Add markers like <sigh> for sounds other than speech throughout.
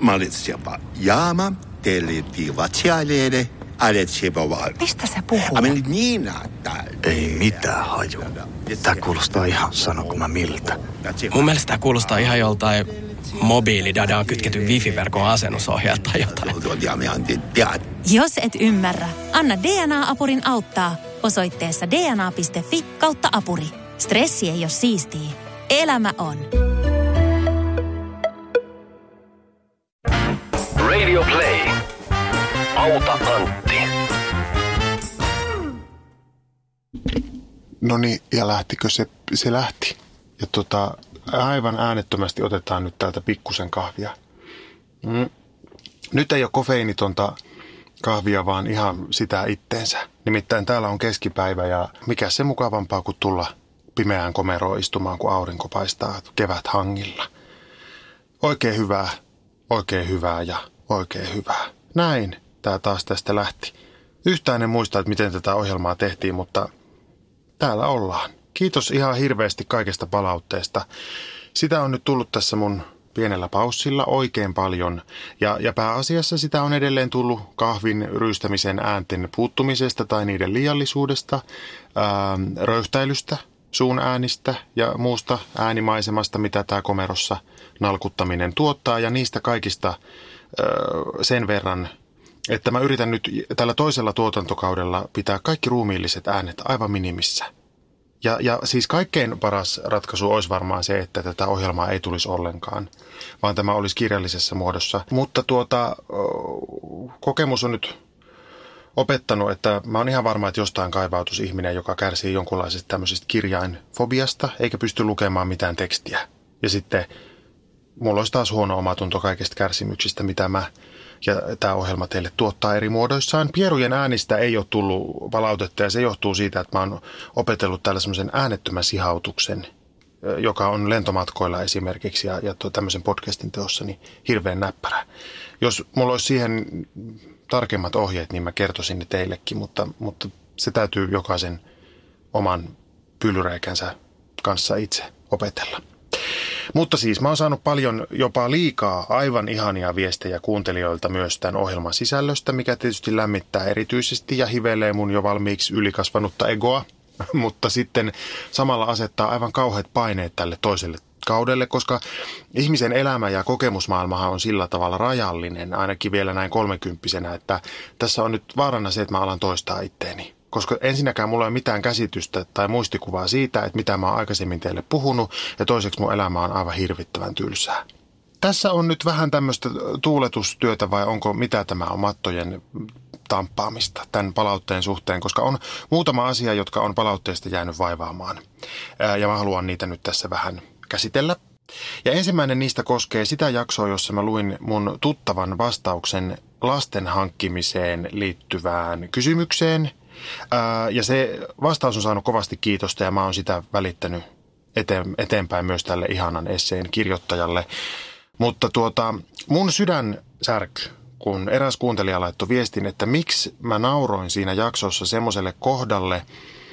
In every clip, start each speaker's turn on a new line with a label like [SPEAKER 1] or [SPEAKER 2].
[SPEAKER 1] Malitsepa jaama, aletsepa vaan.
[SPEAKER 2] Mistä se puhuu?
[SPEAKER 1] Amen niin, että...
[SPEAKER 3] Ei mitään haju. Tää kuulostaa ihan sanonko mä miltä.
[SPEAKER 4] Mun mielestä tämä kuulostaa ihan joltain mobiilidadaan kytketyn wifi-verkon asennusohjaajalta tai jotain.
[SPEAKER 2] Jos et ymmärrä, anna DNA-apurin auttaa osoitteessa dna.fi kautta apuri. Stressi ei ole siistiä. Elämä on.
[SPEAKER 5] Auta Antti.
[SPEAKER 6] No niin, ja lähtikö se? Se lähti. Ja tota, aivan äänettömästi otetaan nyt täältä pikkusen kahvia. Mm. Nyt ei ole kofeiinitonta kahvia, vaan ihan sitä itteensä. Nimittäin täällä on keskipäivä ja mikä se mukavampaa kuin tulla pimeään komeroon istumaan, kun aurinko paistaa kevät hangilla. Oikein hyvää, oikein hyvää ja oikein hyvää. Näin tämä taas tästä lähti. Yhtään en muista, että miten tätä ohjelmaa tehtiin, mutta täällä ollaan. Kiitos ihan hirveästi kaikesta palautteesta. Sitä on nyt tullut tässä mun pienellä paussilla oikein paljon. Ja, ja pääasiassa sitä on edelleen tullut kahvin ryystämisen äänten puuttumisesta tai niiden liiallisuudesta, ää, röyhtäilystä, suun äänistä ja muusta äänimaisemasta, mitä tämä komerossa nalkuttaminen tuottaa. Ja niistä kaikista ää, sen verran, että mä yritän nyt tällä toisella tuotantokaudella pitää kaikki ruumiilliset äänet aivan minimissä – ja, ja siis kaikkein paras ratkaisu olisi varmaan se, että tätä ohjelmaa ei tulisi ollenkaan, vaan tämä olisi kirjallisessa muodossa. Mutta tuota, kokemus on nyt opettanut, että mä oon ihan varma, että jostain kaivautus ihminen, joka kärsii jonkunlaisesta tämmöisestä kirjainfobiasta, eikä pysty lukemaan mitään tekstiä. Ja sitten mulla olisi taas huono omatunto kaikista kärsimyksistä, mitä mä ja tämä ohjelma teille tuottaa eri muodoissaan. Pierujen äänistä ei ole tullut palautetta ja se johtuu siitä, että mä oon opetellut täällä semmoisen äänettömän sihautuksen, joka on lentomatkoilla esimerkiksi ja, ja tämmöisen podcastin teossa niin hirveän näppärä. Jos mulla olisi siihen tarkemmat ohjeet, niin mä kertoisin ne teillekin, mutta, mutta se täytyy jokaisen oman pyllyreikänsä kanssa itse opetella. Mutta siis mä oon saanut paljon jopa liikaa aivan ihania viestejä kuuntelijoilta myös tämän ohjelman sisällöstä, mikä tietysti lämmittää erityisesti ja hivelee mun jo valmiiksi ylikasvanutta egoa, <laughs> mutta sitten samalla asettaa aivan kauheat paineet tälle toiselle kaudelle, koska ihmisen elämä ja kokemusmaailmahan on sillä tavalla rajallinen, ainakin vielä näin kolmekymppisenä, että tässä on nyt vaarana se, että mä alan toistaa itteeni koska ensinnäkään mulla ei ole mitään käsitystä tai muistikuvaa siitä, että mitä mä oon aikaisemmin teille puhunut, ja toiseksi mun elämä on aivan hirvittävän tylsää. Tässä on nyt vähän tämmöistä tuuletustyötä vai onko mitä tämä on mattojen tamppaamista tämän palautteen suhteen, koska on muutama asia, jotka on palautteesta jäänyt vaivaamaan. Ja mä haluan niitä nyt tässä vähän käsitellä. Ja ensimmäinen niistä koskee sitä jaksoa, jossa mä luin mun tuttavan vastauksen lasten hankkimiseen liittyvään kysymykseen, ja se vastaus on saanut kovasti kiitosta ja mä oon sitä välittänyt eteenpäin myös tälle ihanan esseen kirjoittajalle. Mutta tuota, mun sydän särky, kun eräs kuuntelija laittoi viestin, että miksi mä nauroin siinä jaksossa semmoiselle kohdalle,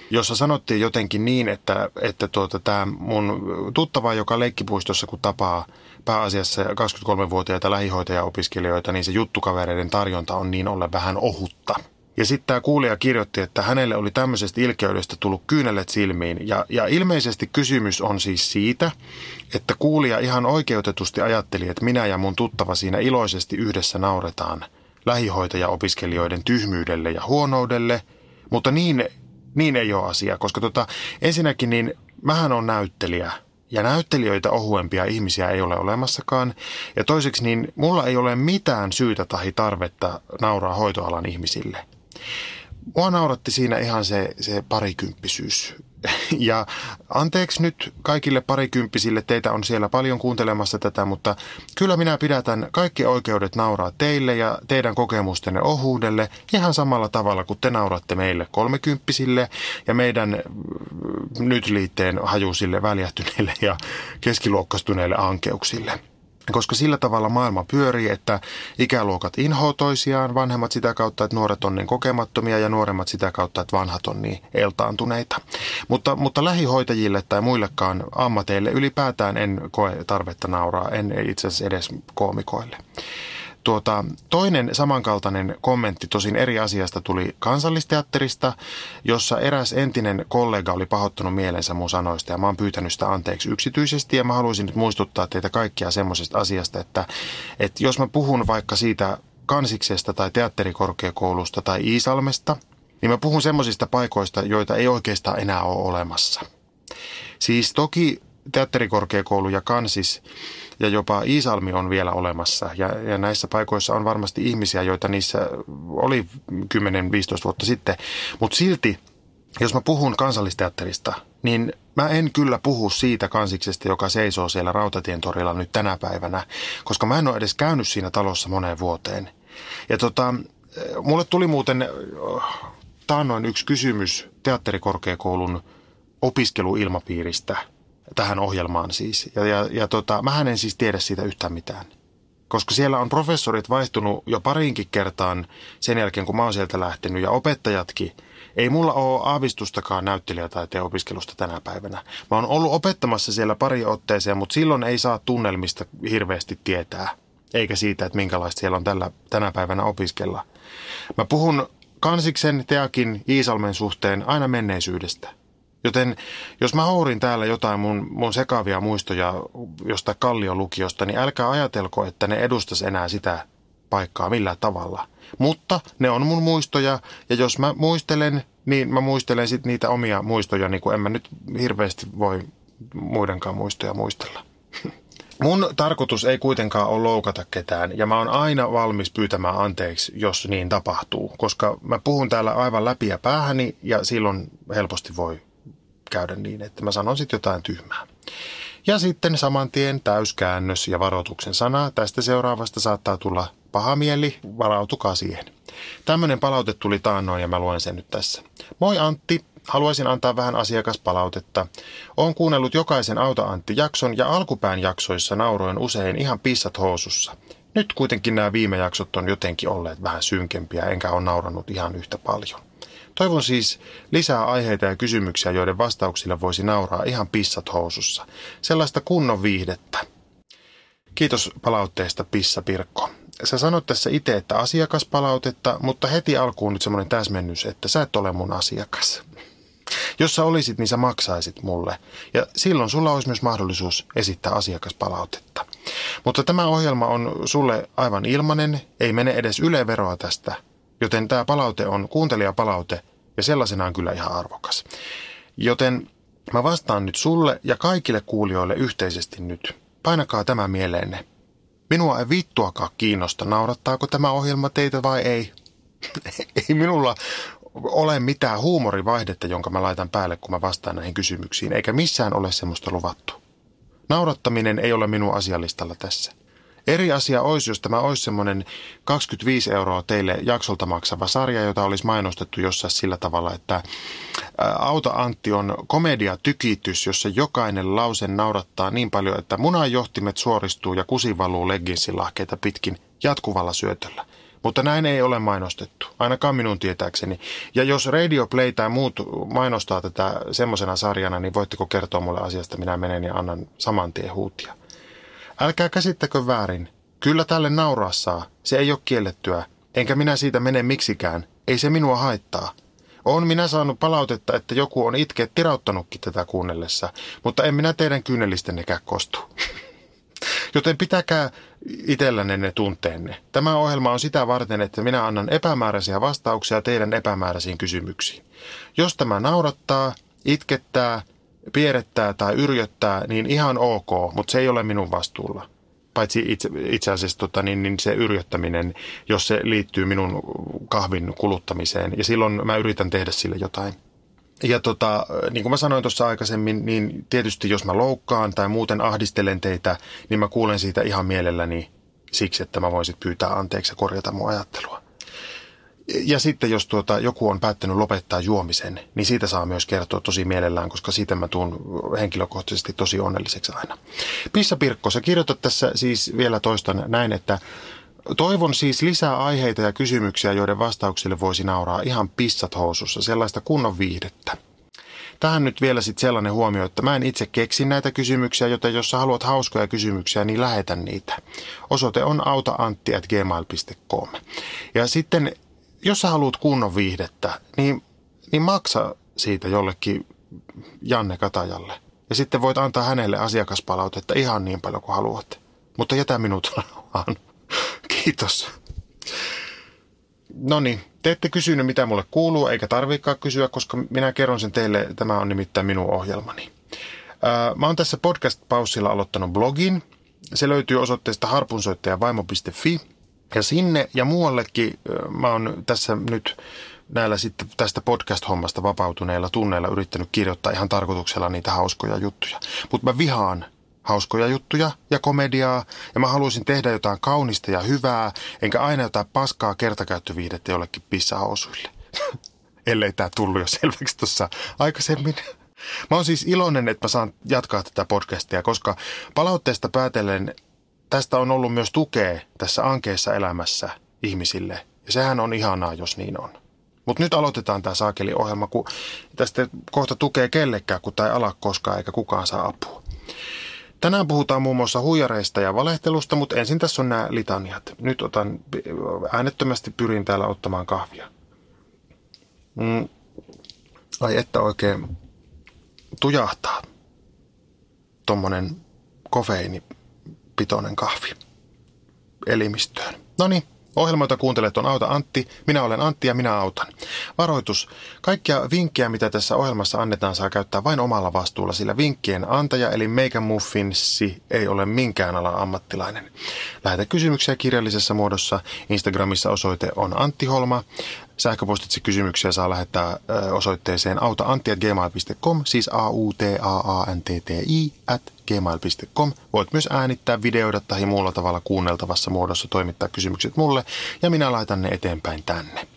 [SPEAKER 6] jossa sanottiin jotenkin niin, että, että tuota, mun tuttava, joka leikkipuistossa kun tapaa pääasiassa 23-vuotiaita lähihoitajaopiskelijoita, niin se juttukavereiden tarjonta on niin ollen vähän ohutta – ja sitten tämä kuulija kirjoitti, että hänelle oli tämmöisestä ilkeydestä tullut kyynelet silmiin. Ja, ja ilmeisesti kysymys on siis siitä, että kuulija ihan oikeutetusti ajatteli, että minä ja mun tuttava siinä iloisesti yhdessä nauretaan lähihoitaja-opiskelijoiden tyhmyydelle ja huonoudelle. Mutta niin, niin ei ole asia, koska tota, ensinnäkin niin mähän on näyttelijä – ja näyttelijöitä ohuempia ihmisiä ei ole olemassakaan. Ja toiseksi niin mulla ei ole mitään syytä tai tarvetta nauraa hoitoalan ihmisille. Mua nauratti siinä ihan se, se parikymppisyys. <laughs> Ja anteeksi nyt kaikille parikymppisille, teitä on siellä paljon kuuntelemassa tätä, mutta kyllä minä pidätän kaikki oikeudet nauraa teille ja teidän kokemustenne ohuudelle ihan samalla tavalla kuin te nauratte meille kolmekymppisille ja meidän nyt liitteen hajusille, väljähtyneille ja keskiluokkastuneille ankeuksille koska sillä tavalla maailma pyörii, että ikäluokat inhoo toisiaan, vanhemmat sitä kautta, että nuoret on niin kokemattomia ja nuoremmat sitä kautta, että vanhat on niin eltaantuneita. Mutta, mutta lähihoitajille tai muillekaan ammateille ylipäätään en koe tarvetta nauraa, en itse asiassa edes koomikoille. Tuota, toinen samankaltainen kommentti tosin eri asiasta tuli kansallisteatterista, jossa eräs entinen kollega oli pahoittanut mielensä mun sanoista ja mä oon pyytänyt sitä anteeksi yksityisesti ja mä haluaisin nyt muistuttaa teitä kaikkia semmoisesta asiasta, että, että jos mä puhun vaikka siitä kansiksesta tai teatterikorkeakoulusta tai Iisalmesta, niin mä puhun semmoisista paikoista, joita ei oikeastaan enää ole olemassa. Siis toki teatterikorkeakoulu ja kansis ja jopa Iisalmi on vielä olemassa. Ja, ja näissä paikoissa on varmasti ihmisiä, joita niissä oli 10-15 vuotta sitten. Mutta silti, jos mä puhun kansallisteatterista, niin mä en kyllä puhu siitä kansiksesta, joka seisoo siellä Rautatientorilla nyt tänä päivänä, koska mä en ole edes käynyt siinä talossa moneen vuoteen. Ja tota, mulle tuli muuten taannoin yksi kysymys teatterikorkeakoulun opiskeluilmapiiristä – tähän ohjelmaan siis. Ja, ja, ja tota, mä en siis tiedä siitä yhtään mitään. Koska siellä on professorit vaihtunut jo pariinkin kertaan sen jälkeen, kun mä oon sieltä lähtenyt, ja opettajatkin. Ei mulla ole aavistustakaan näyttelijätaiteen opiskelusta tänä päivänä. Mä oon ollut opettamassa siellä pari otteeseen, mutta silloin ei saa tunnelmista hirveästi tietää. Eikä siitä, että minkälaista siellä on tällä, tänä päivänä opiskella. Mä puhun Kansiksen, Teakin, Iisalmen suhteen aina menneisyydestä – Joten jos mä hourin täällä jotain mun, mun sekavia muistoja jostain Kalliolukiosta, niin älkää ajatelko, että ne edustas enää sitä paikkaa millään tavalla. Mutta ne on mun muistoja, ja jos mä muistelen, niin mä muistelen sitten niitä omia muistoja, niin kuin en mä nyt hirveästi voi muidenkaan muistoja muistella. <laughs> Mun tarkoitus ei kuitenkaan ole loukata ketään ja mä oon aina valmis pyytämään anteeksi, jos niin tapahtuu, koska mä puhun täällä aivan läpi ja päähäni ja silloin helposti voi käydä niin, että mä sanon sitten jotain tyhmää. Ja sitten saman tien täyskäännös ja varoituksen sana. Tästä seuraavasta saattaa tulla paha mieli, varautukaa siihen. Tämmöinen palaute tuli taannoin ja mä luen sen nyt tässä. Moi Antti, haluaisin antaa vähän asiakaspalautetta. Olen kuunnellut jokaisen Auta Antti-jakson ja alkupään jaksoissa nauroin usein ihan pissat housussa. Nyt kuitenkin nämä viime jaksot on jotenkin olleet vähän synkempiä, enkä ole naurannut ihan yhtä paljon. Toivon siis lisää aiheita ja kysymyksiä, joiden vastauksille voisi nauraa ihan pissat housussa. Sellaista kunnon viihdettä. Kiitos palautteesta Pissa Pirkko. Sä sanoit tässä itse, että asiakaspalautetta, mutta heti alkuun nyt semmoinen täsmennys, että sä et ole mun asiakas. Jos sä olisit, niin sä maksaisit mulle. Ja silloin sulla olisi myös mahdollisuus esittää asiakaspalautetta. Mutta tämä ohjelma on sulle aivan ilmanen, ei mene edes yleveroa tästä, Joten tämä palaute on kuuntelijapalaute ja sellaisenaan kyllä ihan arvokas. Joten mä vastaan nyt sulle ja kaikille kuulijoille yhteisesti nyt. Painakaa tämä mieleenne. Minua ei vittuakaan kiinnosta, naurattaako tämä ohjelma teitä vai ei. <laughs> ei minulla ole mitään huumorivaihdetta, jonka mä laitan päälle, kun mä vastaan näihin kysymyksiin, eikä missään ole semmoista luvattu. Naurattaminen ei ole minun asialistalla tässä. Eri asia olisi, jos tämä olisi semmoinen 25 euroa teille jaksolta maksava sarja, jota olisi mainostettu jossain sillä tavalla, että Auta Antti on komediatykitys, jossa jokainen lause naurattaa niin paljon, että munanjohtimet suoristuu ja kusi valuu legginsilahkeita pitkin jatkuvalla syötöllä. Mutta näin ei ole mainostettu, ainakaan minun tietääkseni. Ja jos Radio Play tai muut mainostaa tätä semmoisena sarjana, niin voitteko kertoa mulle asiasta, minä menen ja annan saman tien huutia. Älkää käsittäkö väärin. Kyllä tälle nauraa saa. Se ei ole kiellettyä. Enkä minä siitä mene miksikään. Ei se minua haittaa. On minä saanut palautetta, että joku on itkeet tirauttanutkin tätä kuunnellessa, mutta en minä teidän kyynelistennekään kostu. <laughs> Joten pitäkää itsellänne ne tunteenne. Tämä ohjelma on sitä varten, että minä annan epämääräisiä vastauksia teidän epämääräisiin kysymyksiin. Jos tämä naurattaa, itkettää, pierettää tai yrjöttää, niin ihan ok, mutta se ei ole minun vastuulla. Paitsi itse, itse asiassa tota, niin, niin se yrjöttäminen, jos se liittyy minun kahvin kuluttamiseen. Ja silloin mä yritän tehdä sille jotain. Ja tota, niin kuin mä sanoin tuossa aikaisemmin, niin tietysti jos mä loukkaan tai muuten ahdistelen teitä, niin mä kuulen siitä ihan mielelläni siksi, että mä voisin pyytää anteeksi ja korjata mun ajattelua. Ja sitten jos tuota, joku on päättänyt lopettaa juomisen, niin siitä saa myös kertoa tosi mielellään, koska siitä mä tuun henkilökohtaisesti tosi onnelliseksi aina. Pissa Pirkko, sä kirjoitat tässä siis vielä toistan näin, että Toivon siis lisää aiheita ja kysymyksiä, joiden vastauksille voisi nauraa ihan pissat housussa, sellaista kunnon viihdettä. tähän nyt vielä sitten sellainen huomio, että mä en itse keksi näitä kysymyksiä, joten jos sä haluat hauskoja kysymyksiä, niin lähetä niitä. Osoite on autaantti.gmail.com. Ja sitten, jos sä haluat kunnon viihdettä, niin, niin maksa siitä jollekin Janne Katajalle. Ja sitten voit antaa hänelle asiakaspalautetta ihan niin paljon kuin haluat. Mutta jätä minut vaan. <laughs> Kiitos. No niin, te ette kysynyt mitä mulle kuuluu, eikä tarvikaan kysyä, koska minä kerron sen teille, tämä on nimittäin minun ohjelmani. Mä oon tässä podcast-paussilla aloittanut blogin. Se löytyy osoitteesta harpunsoittajavaimo.fi. Ja sinne ja muuallekin mä oon tässä nyt näillä sitten tästä podcast-hommasta vapautuneilla tunneilla yrittänyt kirjoittaa ihan tarkoituksella niitä hauskoja juttuja. Mutta mä vihaan hauskoja juttuja ja komediaa, ja mä haluaisin tehdä jotain kaunista ja hyvää, enkä aina jotain paskaa kertakäyttöviihdettä jollekin pissahousuille. <laughs> Ellei tämä tullut jo selväksi tuossa aikaisemmin. Mä oon siis iloinen, että mä saan jatkaa tätä podcastia, koska palautteesta päätellen tästä on ollut myös tukea tässä ankeessa elämässä ihmisille. Ja sehän on ihanaa, jos niin on. Mutta nyt aloitetaan tämä saakeli-ohjelma, kun tästä kohta tukee kellekään, kun tämä ei ala koskaan eikä kukaan saa apua. Tänään puhutaan muun muassa huijareista ja valehtelusta, mutta ensin tässä on nämä litaniat. Nyt otan, äänettömästi pyrin täällä ottamaan kahvia. Mm. Ai että oikein tujahtaa tuommoinen kofeiinipitoinen kahvi elimistöön. No niin, Ohjelma, jota kuuntelet, on Auta Antti. Minä olen Antti ja minä autan. Varoitus. Kaikkia vinkkejä, mitä tässä ohjelmassa annetaan, saa käyttää vain omalla vastuulla, sillä vinkkien antaja eli Meikä Muffinsi ei ole minkään alan ammattilainen. Lähetä kysymyksiä kirjallisessa muodossa. Instagramissa osoite on Antti Holma. Sähköpostitse kysymyksiä saa lähettää osoitteeseen autaantti.gmail.com, siis a u t a a n t t i at gmail.com. Voit myös äänittää, videoida tai muulla tavalla kuunneltavassa muodossa toimittaa kysymykset mulle ja minä laitan ne eteenpäin tänne.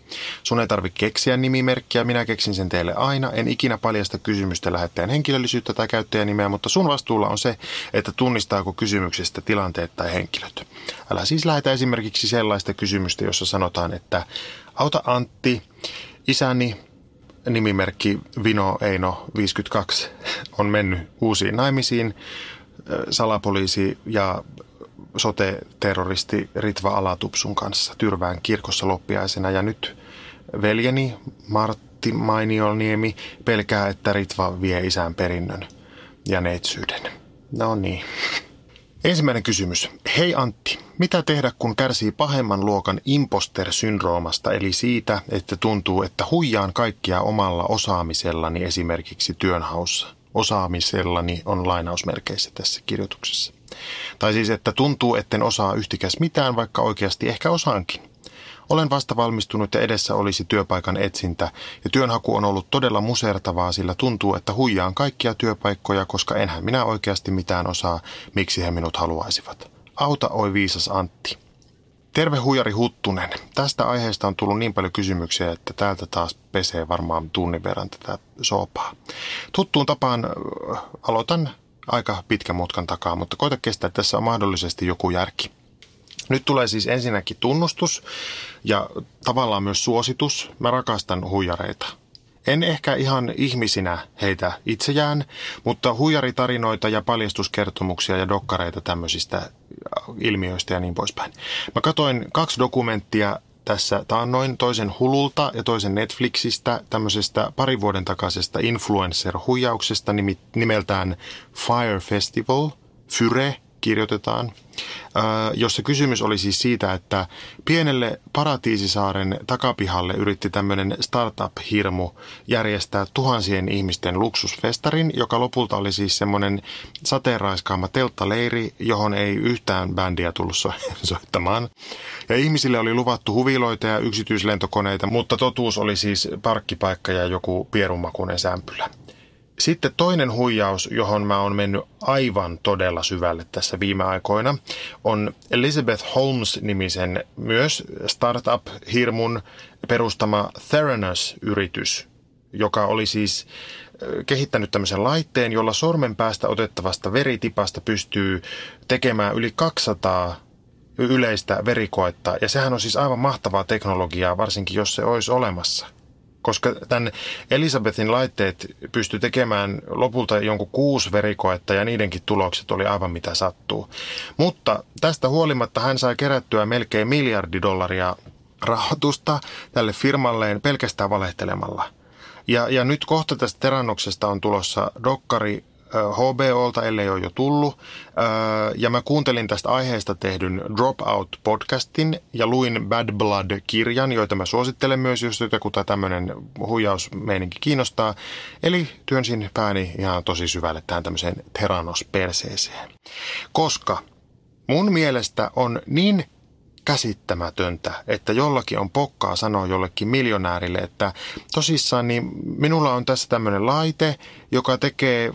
[SPEAKER 6] Sun ei tarvitse keksiä nimimerkkiä, minä keksin sen teille aina. En ikinä paljasta kysymystä lähettäjän henkilöllisyyttä tai käyttäjänimeä, mutta sun vastuulla on se, että tunnistaako kysymyksestä tilanteet tai henkilöt. Älä siis lähetä esimerkiksi sellaista kysymystä, jossa sanotaan, että auta Antti, isäni nimimerkki Vino Eino 52 on mennyt uusiin naimisiin. Salapoliisi ja sote-terroristi Ritva Alatupsun kanssa Tyrvään kirkossa loppiaisena ja nyt veljeni Martti Mainiolniemi pelkää, että Ritva vie isän perinnön ja neitsyyden. No niin. Ensimmäinen kysymys. Hei Antti, mitä tehdä kun kärsii pahemman luokan imposter-syndroomasta, eli siitä, että tuntuu, että huijaan kaikkia omalla osaamisellani esimerkiksi työnhaussa? Osaamisellani on lainausmerkeissä tässä kirjoituksessa. Tai siis, että tuntuu, etten osaa yhtikäs mitään, vaikka oikeasti ehkä osaankin. Olen vasta valmistunut ja edessä olisi työpaikan etsintä ja työnhaku on ollut todella musertavaa, sillä tuntuu, että huijaan kaikkia työpaikkoja, koska enhän minä oikeasti mitään osaa, miksi he minut haluaisivat. Auta oi viisas Antti. Terve huijari Huttunen. Tästä aiheesta on tullut niin paljon kysymyksiä, että täältä taas pesee varmaan tunnin verran tätä soopaa. Tuttuun tapaan äh, aloitan aika pitkän mutkan takaa, mutta koita kestää, tässä on mahdollisesti joku järki. Nyt tulee siis ensinnäkin tunnustus ja tavallaan myös suositus. Mä rakastan huijareita. En ehkä ihan ihmisinä heitä itseään, mutta huijaritarinoita ja paljastuskertomuksia ja dokkareita tämmöisistä ilmiöistä ja niin poispäin. Mä katoin kaksi dokumenttia tässä taannoin toisen Hululta ja toisen Netflixistä tämmöisestä parin vuoden takaisesta influencer-huijauksesta nimeltään Fire Festival, Fyre kirjoitetaan, jossa kysymys oli siis siitä, että pienelle Paratiisisaaren takapihalle yritti tämmöinen startup-hirmu järjestää tuhansien ihmisten luksusfestarin, joka lopulta oli siis semmoinen sateenraiskaama telttaleiri, johon ei yhtään bändiä tullut <laughs> soittamaan. Ja ihmisille oli luvattu huviloita ja yksityislentokoneita, mutta totuus oli siis parkkipaikka ja joku pierumakunen sämpylä. Sitten toinen huijaus, johon mä oon mennyt aivan todella syvälle tässä viime aikoina, on Elizabeth Holmes-nimisen myös startup-hirmun perustama Theranos-yritys, joka oli siis kehittänyt tämmöisen laitteen, jolla sormen päästä otettavasta veritipasta pystyy tekemään yli 200 yleistä verikoetta. Ja sehän on siis aivan mahtavaa teknologiaa, varsinkin jos se olisi olemassa – koska tämän Elisabethin laitteet pysty tekemään lopulta jonkun kuusi verikoetta ja niidenkin tulokset oli aivan mitä sattuu. Mutta tästä huolimatta hän sai kerättyä melkein miljardi dollaria rahoitusta tälle firmalleen pelkästään valehtelemalla. Ja, ja nyt kohta tästä Terannoksesta on tulossa dokkari HBOlta, ellei ole jo tullut. Ja mä kuuntelin tästä aiheesta tehdyn Dropout-podcastin ja luin Bad Blood-kirjan, joita mä suosittelen myös, jos jotakuta tämmöinen huijausmeininki kiinnostaa. Eli työnsin pääni ihan tosi syvälle tähän tämmöiseen Teranos-perseeseen. Koska mun mielestä on niin käsittämätöntä, että jollakin on pokkaa sanoa jollekin miljonäärille, että tosissaan niin minulla on tässä tämmöinen laite, joka tekee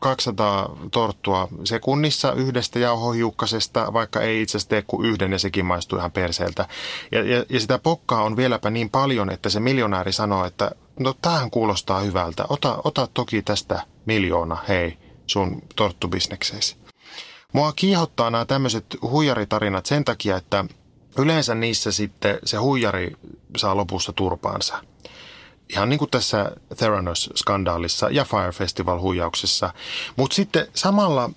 [SPEAKER 6] 200 torttua sekunnissa yhdestä jauhohiukkasesta, vaikka ei itse asiassa tee kuin yhden ja sekin maistuu ihan perseeltä. Ja, ja, ja sitä pokkaa on vieläpä niin paljon, että se miljonääri sanoo, että no tämähän kuulostaa hyvältä, ota, ota toki tästä miljoona, hei, sun torttubisnekseesi. Mua kiihottaa nämä tämmöiset huijaritarinat sen takia, että Yleensä niissä sitten se huijari saa lopussa turpaansa. Ihan niin kuin tässä Theranos-skandaalissa ja Fire Festival-huijauksessa. Mutta sitten samalla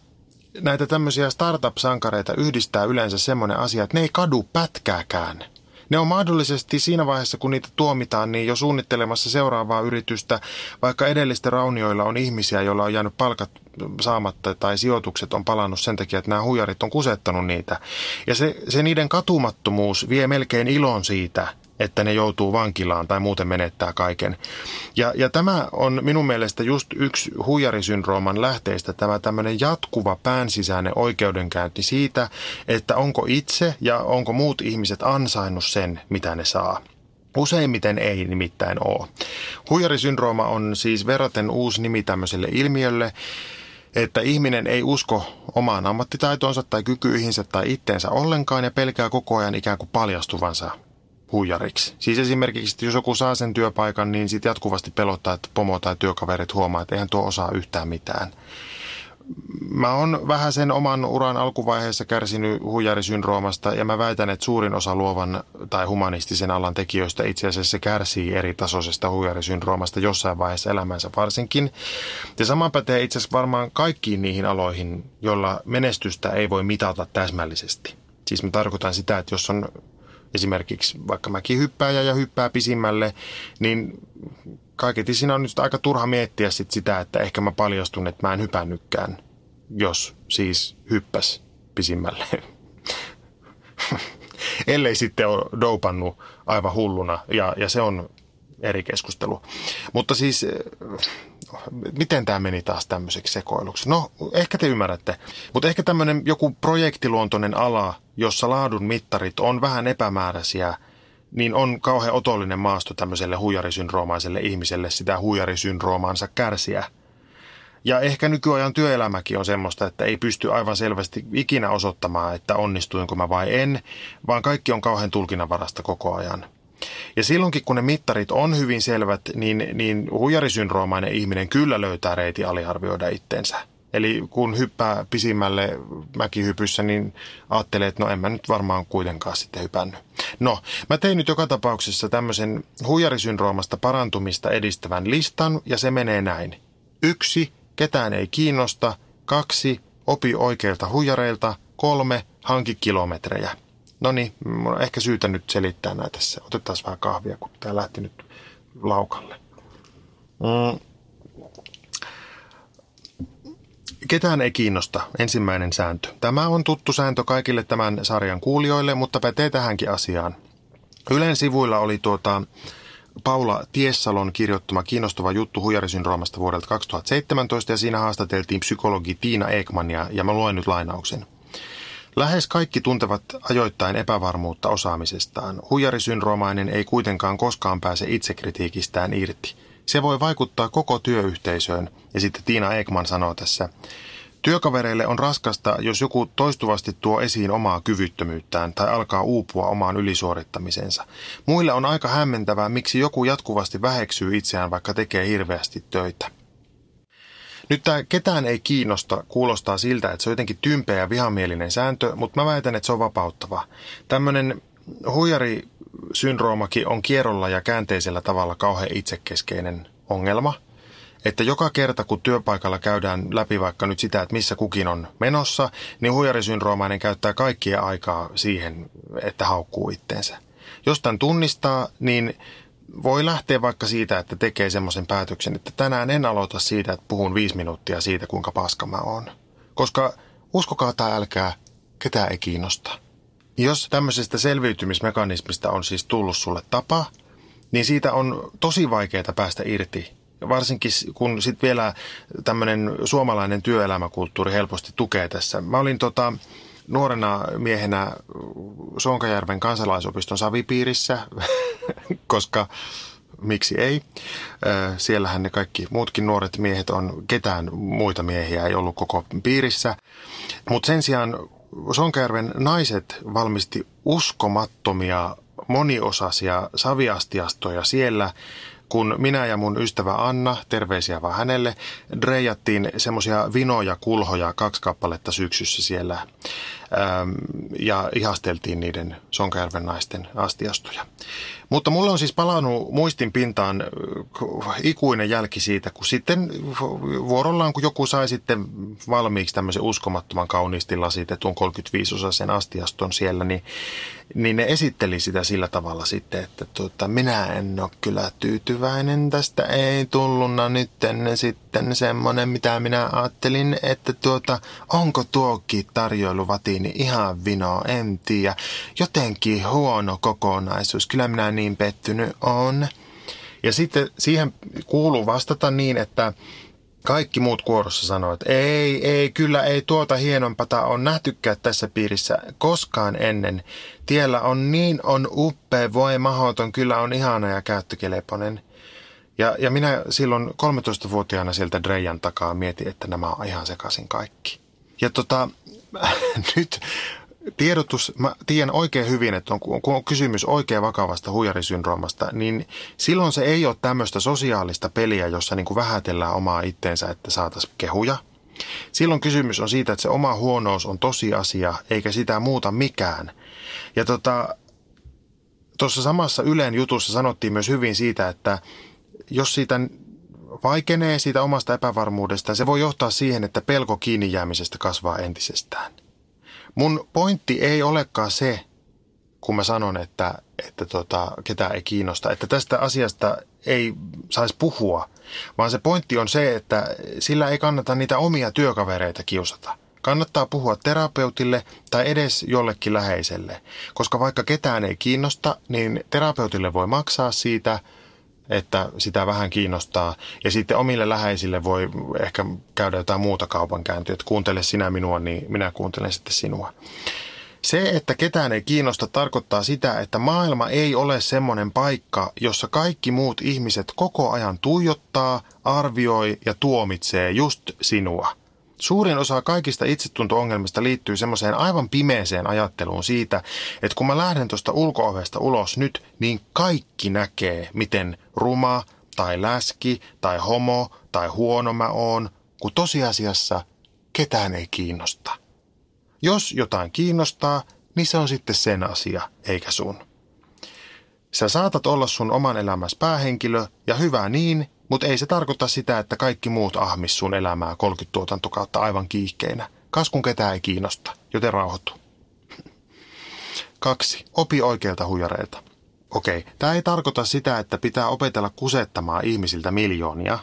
[SPEAKER 6] näitä tämmöisiä startup-sankareita yhdistää yleensä semmoinen asia, että ne ei kadu pätkääkään – ne on mahdollisesti siinä vaiheessa, kun niitä tuomitaan, niin jo suunnittelemassa seuraavaa yritystä, vaikka edellisten raunioilla on ihmisiä, joilla on jäänyt palkat saamatta tai sijoitukset on palannut sen takia, että nämä huijarit on kusettanut niitä. Ja se, se niiden katumattomuus vie melkein ilon siitä, että ne joutuu vankilaan tai muuten menettää kaiken. Ja, ja tämä on minun mielestä just yksi huijarisyndrooman lähteistä, tämä tämmöinen jatkuva päänsisäinen oikeudenkäynti siitä, että onko itse ja onko muut ihmiset ansainnut sen, mitä ne saa. Useimmiten ei nimittäin ole. Huijarisyndrooma on siis verraten uusi nimi tämmöiselle ilmiölle, että ihminen ei usko omaan ammattitaitoonsa tai kykyihinsä tai itteensä ollenkaan ja pelkää koko ajan ikään kuin paljastuvansa huijariksi. Siis esimerkiksi, että jos joku saa sen työpaikan, niin sitten jatkuvasti pelottaa, että pomo tai työkaverit huomaa, että eihän tuo osaa yhtään mitään. Mä oon vähän sen oman uran alkuvaiheessa kärsinyt huijarisyndroomasta ja mä väitän, että suurin osa luovan tai humanistisen alan tekijöistä itse asiassa kärsii eri tasoisesta huijarisyndroomasta jossain vaiheessa elämänsä varsinkin. Ja sama pätee itse asiassa varmaan kaikkiin niihin aloihin, joilla menestystä ei voi mitata täsmällisesti. Siis mä tarkoitan sitä, että jos on esimerkiksi vaikka mäkihyppääjä ja hyppää pisimmälle, niin kaiketi siinä on nyt aika turha miettiä sit sitä, että ehkä mä paljastun, että mä en hypännytkään, jos siis hyppäs pisimmälle. <laughs> Ellei sitten ole dopannut aivan hulluna, ja, ja se on eri keskustelu. Mutta siis, miten tämä meni taas tämmöiseksi sekoiluksi? No, ehkä te ymmärrätte. Mutta ehkä tämmöinen joku projektiluontoinen ala, jossa laadun mittarit on vähän epämääräisiä, niin on kauhean otollinen maasto tämmöiselle huijarisyndroomaiselle ihmiselle sitä huijarisyndroomaansa kärsiä. Ja ehkä nykyajan työelämäkin on semmoista, että ei pysty aivan selvästi ikinä osoittamaan, että onnistuinko mä vai en, vaan kaikki on kauhean tulkinnanvarasta koko ajan. Ja silloinkin, kun ne mittarit on hyvin selvät, niin, niin huijarisyndroomainen ihminen kyllä löytää reiti aliarvioida itsensä. Eli kun hyppää pisimmälle mäkihypyssä, niin ajattelee, että no en mä nyt varmaan kuitenkaan sitten hypännyt. No, mä tein nyt joka tapauksessa tämmöisen huijarisyndroomasta parantumista edistävän listan, ja se menee näin. Yksi, ketään ei kiinnosta. Kaksi, opi oikeilta huijareilta. Kolme, hanki kilometrejä. No niin, on ehkä syytä nyt selittää näitä tässä. Otetaan vähän kahvia, kun tämä lähti nyt laukalle. Mm. Ketään ei kiinnosta. Ensimmäinen sääntö. Tämä on tuttu sääntö kaikille tämän sarjan kuulijoille, mutta pätee tähänkin asiaan. Ylen sivuilla oli tuota, Paula Tiessalon kirjoittama kiinnostava juttu huijarisyndroomasta vuodelta 2017 ja siinä haastateltiin psykologi Tiina Ekmania ja mä luen nyt lainauksen. Lähes kaikki tuntevat ajoittain epävarmuutta osaamisestaan. Huijarisyndroomainen ei kuitenkaan koskaan pääse itsekritiikistään irti. Se voi vaikuttaa koko työyhteisöön, ja sitten Tiina Ekman sanoo tässä, Työkavereille on raskasta, jos joku toistuvasti tuo esiin omaa kyvyttömyyttään tai alkaa uupua omaan ylisuorittamisensa. Muille on aika hämmentävää, miksi joku jatkuvasti väheksyy itseään, vaikka tekee hirveästi töitä. Nyt tämä ketään ei kiinnosta kuulostaa siltä, että se on jotenkin tympeä ja vihamielinen sääntö, mutta mä väitän, että se on vapauttava. Tämmöinen huijarisyndroomakin on kierrolla ja käänteisellä tavalla kauhean itsekeskeinen ongelma. Että joka kerta, kun työpaikalla käydään läpi vaikka nyt sitä, että missä kukin on menossa, niin huijarisyndroomainen käyttää kaikkia aikaa siihen, että haukkuu itteensä. Jos tämän tunnistaa, niin voi lähteä vaikka siitä, että tekee semmoisen päätöksen, että tänään en aloita siitä, että puhun viisi minuuttia siitä, kuinka paska mä oon. Koska uskokaa tai älkää, ketään ei kiinnosta. Jos tämmöisestä selviytymismekanismista on siis tullut sulle tapa, niin siitä on tosi vaikeaa päästä irti. Varsinkin kun sitten vielä tämmöinen suomalainen työelämäkulttuuri helposti tukee tässä. Mä olin tota, nuorena miehenä Sonkajärven kansalaisopiston savipiirissä, <laughs> koska miksi ei. Siellähän ne kaikki muutkin nuoret miehet on, ketään muita miehiä ei ollut koko piirissä. Mutta sen sijaan Sonkajärven naiset valmisti uskomattomia moniosaisia saviastiastoja siellä, kun minä ja mun ystävä Anna, terveisiä vaan hänelle, dreijattiin semmoisia vinoja kulhoja kaksi kappaletta syksyssä siellä ja ihasteltiin niiden Sonkajärven naisten astiastoja. Mutta mulla on siis palannut muistin pintaan ikuinen jälki siitä, kun sitten vuorollaan, kun joku sai sitten valmiiksi tämmöisen uskomattoman kauniisti lasitetun 35-osaisen astiaston siellä, niin, niin ne esitteli sitä sillä tavalla sitten, että tuota, minä en ole kyllä tyytyväinen, tästä ei tulluna nyt sitten semmoinen, mitä minä ajattelin, että tuota, onko tuokin tarjoilu vatiini ihan vino, en tiedä. Jotenkin huono kokonaisuus, kyllä minä niin pettynyt on. Ja sitten siihen kuuluu vastata niin, että kaikki muut kuorossa sanoo, että ei, ei, kyllä ei tuota hienompata on nähtykään tässä piirissä koskaan ennen. Tiellä on niin on uppea, voi mahoton, kyllä on ihana ja käyttökeleponen. Ja, ja minä silloin 13-vuotiaana sieltä Drejan takaa mietin, että nämä on ihan sekaisin kaikki. Ja tota, <laughs> nyt tiedotus, mä tiedän oikein hyvin, että on, kun on kysymys oikein vakavasta huijarisyndroomasta, niin silloin se ei ole tämmöistä sosiaalista peliä, jossa niin kuin vähätellään omaa itteensä, että saataisiin kehuja. Silloin kysymys on siitä, että se oma huonous on tosiasia, eikä sitä muuta mikään. Ja tota, tuossa samassa Ylen jutussa sanottiin myös hyvin siitä, että jos siitä vaikenee siitä omasta epävarmuudesta, se voi johtaa siihen, että pelko kiinni jäämisestä kasvaa entisestään. Mun pointti ei olekaan se, kun mä sanon, että, että tota, ketään ei kiinnosta, että tästä asiasta ei saisi puhua, vaan se pointti on se, että sillä ei kannata niitä omia työkavereita kiusata. Kannattaa puhua terapeutille tai edes jollekin läheiselle, koska vaikka ketään ei kiinnosta, niin terapeutille voi maksaa siitä – että sitä vähän kiinnostaa. Ja sitten omille läheisille voi ehkä käydä jotain muuta kaupankäyntiä, että kuuntele sinä minua, niin minä kuuntelen sitten sinua. Se, että ketään ei kiinnosta, tarkoittaa sitä, että maailma ei ole semmoinen paikka, jossa kaikki muut ihmiset koko ajan tuijottaa, arvioi ja tuomitsee just sinua. Suurin osa kaikista itsetunto-ongelmista liittyy semmoiseen aivan pimeeseen ajatteluun siitä, että kun mä lähden tuosta ulkoovesta ulos nyt, niin kaikki näkee, miten ruma tai läski tai homo tai huono mä oon, kun tosiasiassa ketään ei kiinnosta. Jos jotain kiinnostaa, niin se on sitten sen asia, eikä sun. Sä saatat olla sun oman elämässä päähenkilö ja hyvä niin, mutta ei se tarkoita sitä, että kaikki muut ahmis sun elämää 30 tuotantokautta aivan kiihkeinä. Kaskun ketään ei kiinnosta, joten rauhoitu. <laughs> Kaksi. Opi oikeilta huijareilta. Okei, tämä ei tarkoita sitä, että pitää opetella kusettamaan ihmisiltä miljoonia.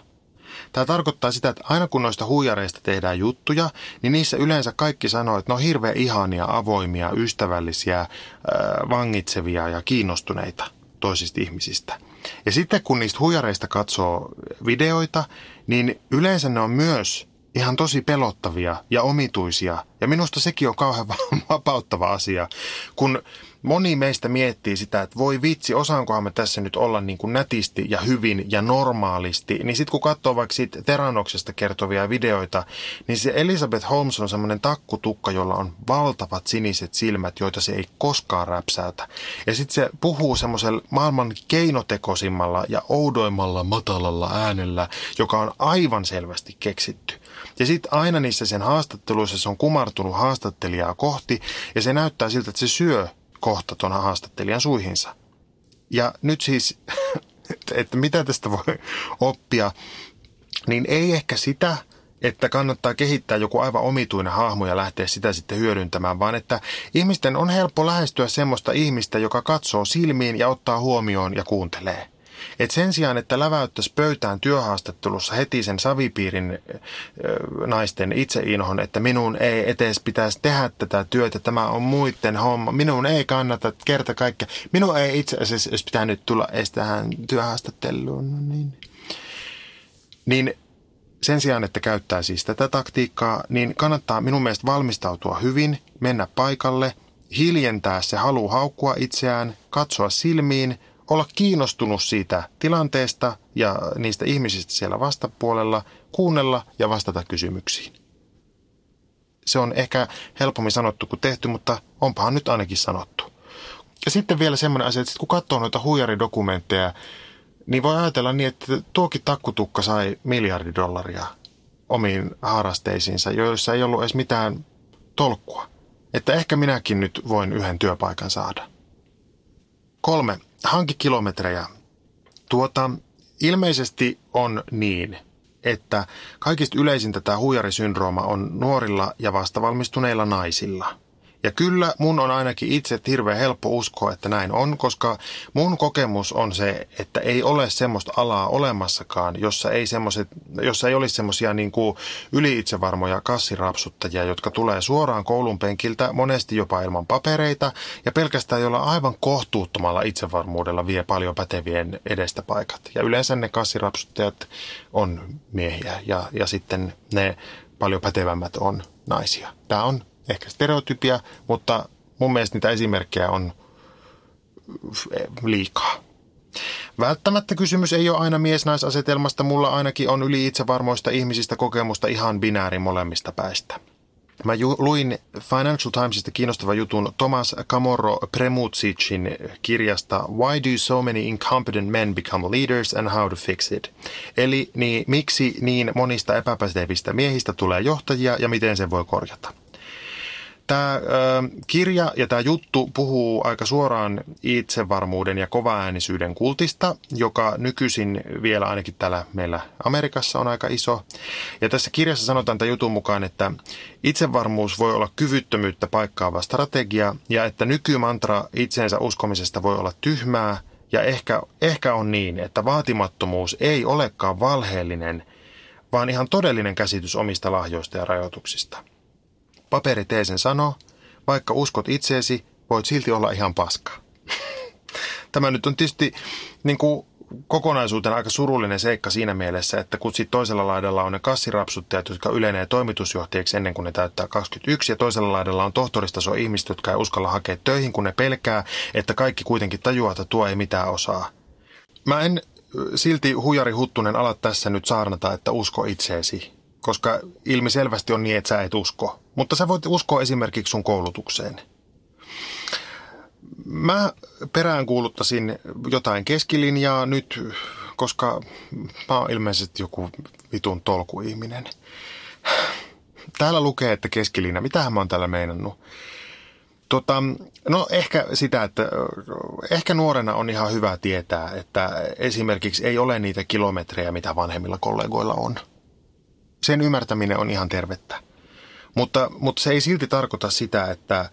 [SPEAKER 6] Tämä tarkoittaa sitä, että aina kun noista huijareista tehdään juttuja, niin niissä yleensä kaikki sanoo, että ne on hirveän ihania, avoimia, ystävällisiä, äh, vangitsevia ja kiinnostuneita toisista ihmisistä. Ja sitten kun niistä huijareista katsoo videoita, niin yleensä ne on myös ihan tosi pelottavia ja omituisia. Ja minusta sekin on kauhean <laughs> vapauttava asia, kun moni meistä miettii sitä, että voi vitsi, osaankohan me tässä nyt olla niin kuin nätisti ja hyvin ja normaalisti. Niin sitten kun katsoo vaikka siitä Teranoksesta kertovia videoita, niin se Elizabeth Holmes on semmoinen takkutukka, jolla on valtavat siniset silmät, joita se ei koskaan räpsäytä. Ja sitten se puhuu semmoisella maailman keinotekosimmalla ja oudoimmalla matalalla äänellä, joka on aivan selvästi keksitty. Ja sitten aina niissä sen haastatteluissa se on kumartunut haastattelijaa kohti ja se näyttää siltä, että se syö kohta tuon haastattelijan suihinsa. Ja nyt siis, <laughs> että mitä tästä voi oppia, niin ei ehkä sitä, että kannattaa kehittää joku aivan omituinen hahmo ja lähteä sitä sitten hyödyntämään, vaan että ihmisten on helppo lähestyä semmoista ihmistä, joka katsoo silmiin ja ottaa huomioon ja kuuntelee. Et sen sijaan, että läväyttäisi pöytään työhaastattelussa heti sen savipiirin naisten itseinhon, että minun ei etes pitäisi tehdä tätä työtä, tämä on muiden homma, minun ei kannata kerta kaikkea, minun ei itse asiassa olisi pitänyt tulla edes tähän työhaastatteluun, no niin. Niin sen sijaan, että käyttää siis tätä taktiikkaa, niin kannattaa minun mielestä valmistautua hyvin, mennä paikalle, hiljentää se halu haukkua itseään, katsoa silmiin, olla kiinnostunut siitä tilanteesta ja niistä ihmisistä siellä vastapuolella, kuunnella ja vastata kysymyksiin. Se on ehkä helpommin sanottu kuin tehty, mutta onpahan nyt ainakin sanottu. Ja sitten vielä semmoinen asia, että kun katsoo noita huijaridokumentteja, niin voi ajatella niin, että tuokin takkutukka sai miljardi dollaria omiin harrasteisiinsa, joissa ei ollut edes mitään tolkkua. Että ehkä minäkin nyt voin yhden työpaikan saada. Kolme. Hanki kilometrejä. Tuota, ilmeisesti on niin, että kaikista yleisintä tämä huijarisyndrooma on nuorilla ja vastavalmistuneilla naisilla – ja kyllä mun on ainakin itse hirveän helppo uskoa, että näin on, koska mun kokemus on se, että ei ole semmoista alaa olemassakaan, jossa ei, jossa ei olisi semmoisia niin kuin yli-itsevarmoja kassirapsuttajia, jotka tulee suoraan koulun penkiltä, monesti jopa ilman papereita, ja pelkästään jolla aivan kohtuuttomalla itsevarmuudella vie paljon pätevien edestä paikat. Ja yleensä ne kassirapsuttajat on miehiä, ja, ja sitten ne paljon pätevämmät on naisia. Tämä on ehkä stereotypia, mutta mun mielestä niitä esimerkkejä on liikaa. Välttämättä kysymys ei ole aina mies-naisasetelmasta, mulla ainakin on yli itsevarmoista ihmisistä kokemusta ihan binääri molemmista päistä. Mä ju- luin Financial Timesista kiinnostavan jutun Thomas Camorro Premutsicin kirjasta Why do so many incompetent men become leaders and how to fix it? Eli niin, miksi niin monista epäpätevistä miehistä tulee johtajia ja miten se voi korjata? Tämä kirja ja tämä juttu puhuu aika suoraan itsevarmuuden ja kovaäänisyyden kultista, joka nykyisin vielä ainakin täällä meillä Amerikassa on aika iso. Ja tässä kirjassa sanotaan tämän jutun mukaan, että itsevarmuus voi olla kyvyttömyyttä paikkaava strategia ja että nykymantra itseensä uskomisesta voi olla tyhmää ja ehkä, ehkä on niin, että vaatimattomuus ei olekaan valheellinen, vaan ihan todellinen käsitys omista lahjoista ja rajoituksista – Paperi teesen sanoo, vaikka uskot itseesi, voit silti olla ihan paska. <laughs> Tämä nyt on tietysti niin kuin kokonaisuutena aika surullinen seikka siinä mielessä, että kun sit toisella laidalla on ne kassirapsuttajat, jotka yleenee toimitusjohtajiksi ennen kuin ne täyttää 21, ja toisella laidalla on tohtoristaso ihmiset, jotka ei uskalla hakea töihin, kun ne pelkää, että kaikki kuitenkin tajuaa, että tuo ei mitään osaa. Mä en silti huijari Huttunen ala tässä nyt saarnata, että usko itseesi koska ilmiselvästi on niin, että sä et usko. Mutta sä voit uskoa esimerkiksi sun koulutukseen. Mä peräänkuuluttaisin jotain keskilinjaa nyt, koska mä oon ilmeisesti joku vitun tolkuihminen. Täällä lukee, että keskilinja. Mitähän mä oon täällä meinannut? Tota, no ehkä sitä, että ehkä nuorena on ihan hyvä tietää, että esimerkiksi ei ole niitä kilometrejä, mitä vanhemmilla kollegoilla on – sen ymmärtäminen on ihan tervettä. Mutta, mutta se ei silti tarkoita sitä, että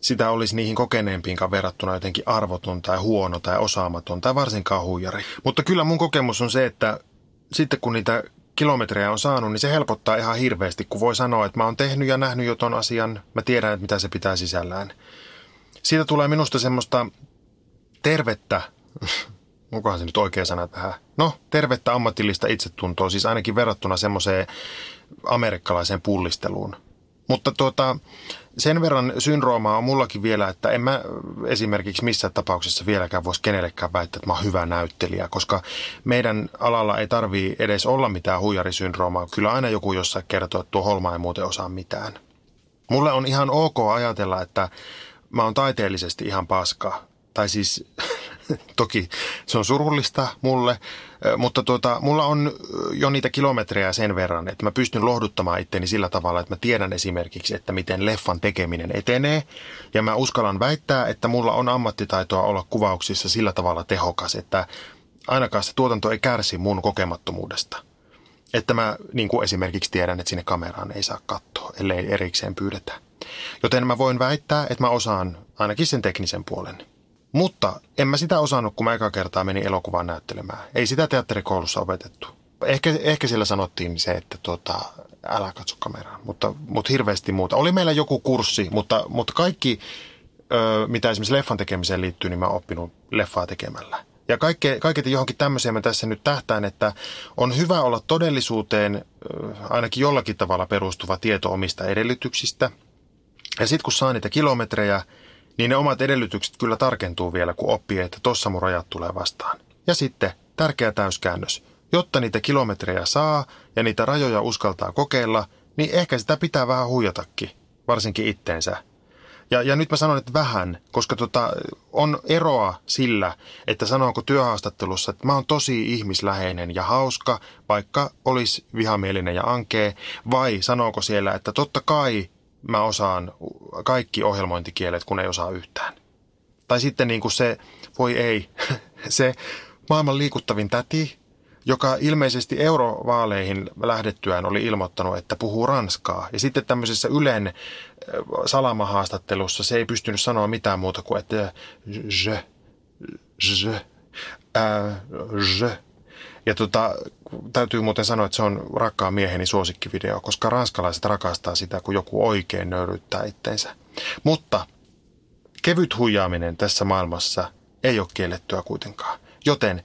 [SPEAKER 6] sitä olisi niihin kokeneempiinkaan verrattuna jotenkin arvoton tai huono tai osaamaton tai varsinkaan huijari. Mutta kyllä mun kokemus on se, että sitten kun niitä kilometrejä on saanut, niin se helpottaa ihan hirveästi, kun voi sanoa, että mä oon tehnyt ja nähnyt jo ton asian, mä tiedän, että mitä se pitää sisällään. Siitä tulee minusta semmoista tervettä <laughs> onkohan se nyt oikea sana tähän, no tervettä ammatillista itsetuntoa, siis ainakin verrattuna semmoiseen amerikkalaiseen pullisteluun. Mutta tuota, sen verran syndroomaa on mullakin vielä, että en mä esimerkiksi missään tapauksessa vieläkään voisi kenellekään väittää, että mä oon hyvä näyttelijä, koska meidän alalla ei tarvii edes olla mitään huijarisyndroomaa. Kyllä aina joku jossain kertoo, että tuo holma ei muuten osaa mitään. Mulle on ihan ok ajatella, että mä oon taiteellisesti ihan paska. Tai siis <laughs> Toki se on surullista mulle, mutta tuota, mulla on jo niitä kilometrejä sen verran, että mä pystyn lohduttamaan itteni sillä tavalla, että mä tiedän esimerkiksi, että miten leffan tekeminen etenee. Ja mä uskallan väittää, että mulla on ammattitaitoa olla kuvauksissa sillä tavalla tehokas, että ainakaan se tuotanto ei kärsi mun kokemattomuudesta. Että mä niin kuin esimerkiksi tiedän, että sinne kameraan ei saa katsoa, ellei erikseen pyydetä. Joten mä voin väittää, että mä osaan ainakin sen teknisen puolen. Mutta en mä sitä osannut, kun mä eka kertaa menin elokuvaan näyttelemään. Ei sitä teatterikoulussa opetettu. Ehkä, ehkä siellä sanottiin se, että tuota, älä katso kameraan, mutta, mutta hirveästi muuta. Oli meillä joku kurssi, mutta, mutta kaikki, ö, mitä esimerkiksi leffan tekemiseen liittyy, niin mä oon oppinut leffaa tekemällä. Ja kaikke, kaiketi johonkin tämmöiseen mä tässä nyt tähtään, että on hyvä olla todellisuuteen ainakin jollakin tavalla perustuva tieto omista edellytyksistä. Ja sitten kun saa niitä kilometrejä, niin ne omat edellytykset kyllä tarkentuu vielä, kun oppii, että tossa mun rajat tulee vastaan. Ja sitten tärkeä täyskäännös. Jotta niitä kilometrejä saa ja niitä rajoja uskaltaa kokeilla, niin ehkä sitä pitää vähän huijatakin, varsinkin itteensä. Ja, ja nyt mä sanon, että vähän, koska tota, on eroa sillä, että sanooko työhaastattelussa, että mä oon tosi ihmisläheinen ja hauska, vaikka olisi vihamielinen ja ankee, vai sanooko siellä, että totta kai mä osaan kaikki ohjelmointikielet, kun ei osaa yhtään. Tai sitten niin kuin se, voi ei, <laughs> se maailman liikuttavin täti, joka ilmeisesti eurovaaleihin lähdettyään oli ilmoittanut, että puhuu ranskaa. Ja sitten tämmöisessä Ylen salamahaastattelussa se ei pystynyt sanoa mitään muuta kuin, että je, je, äh, je. Ja tota, täytyy muuten sanoa, että se on rakkaan mieheni suosikkivideo, koska ranskalaiset rakastaa sitä, kun joku oikein nöyryttää itteensä. Mutta kevyt huijaaminen tässä maailmassa ei ole kiellettyä kuitenkaan. Joten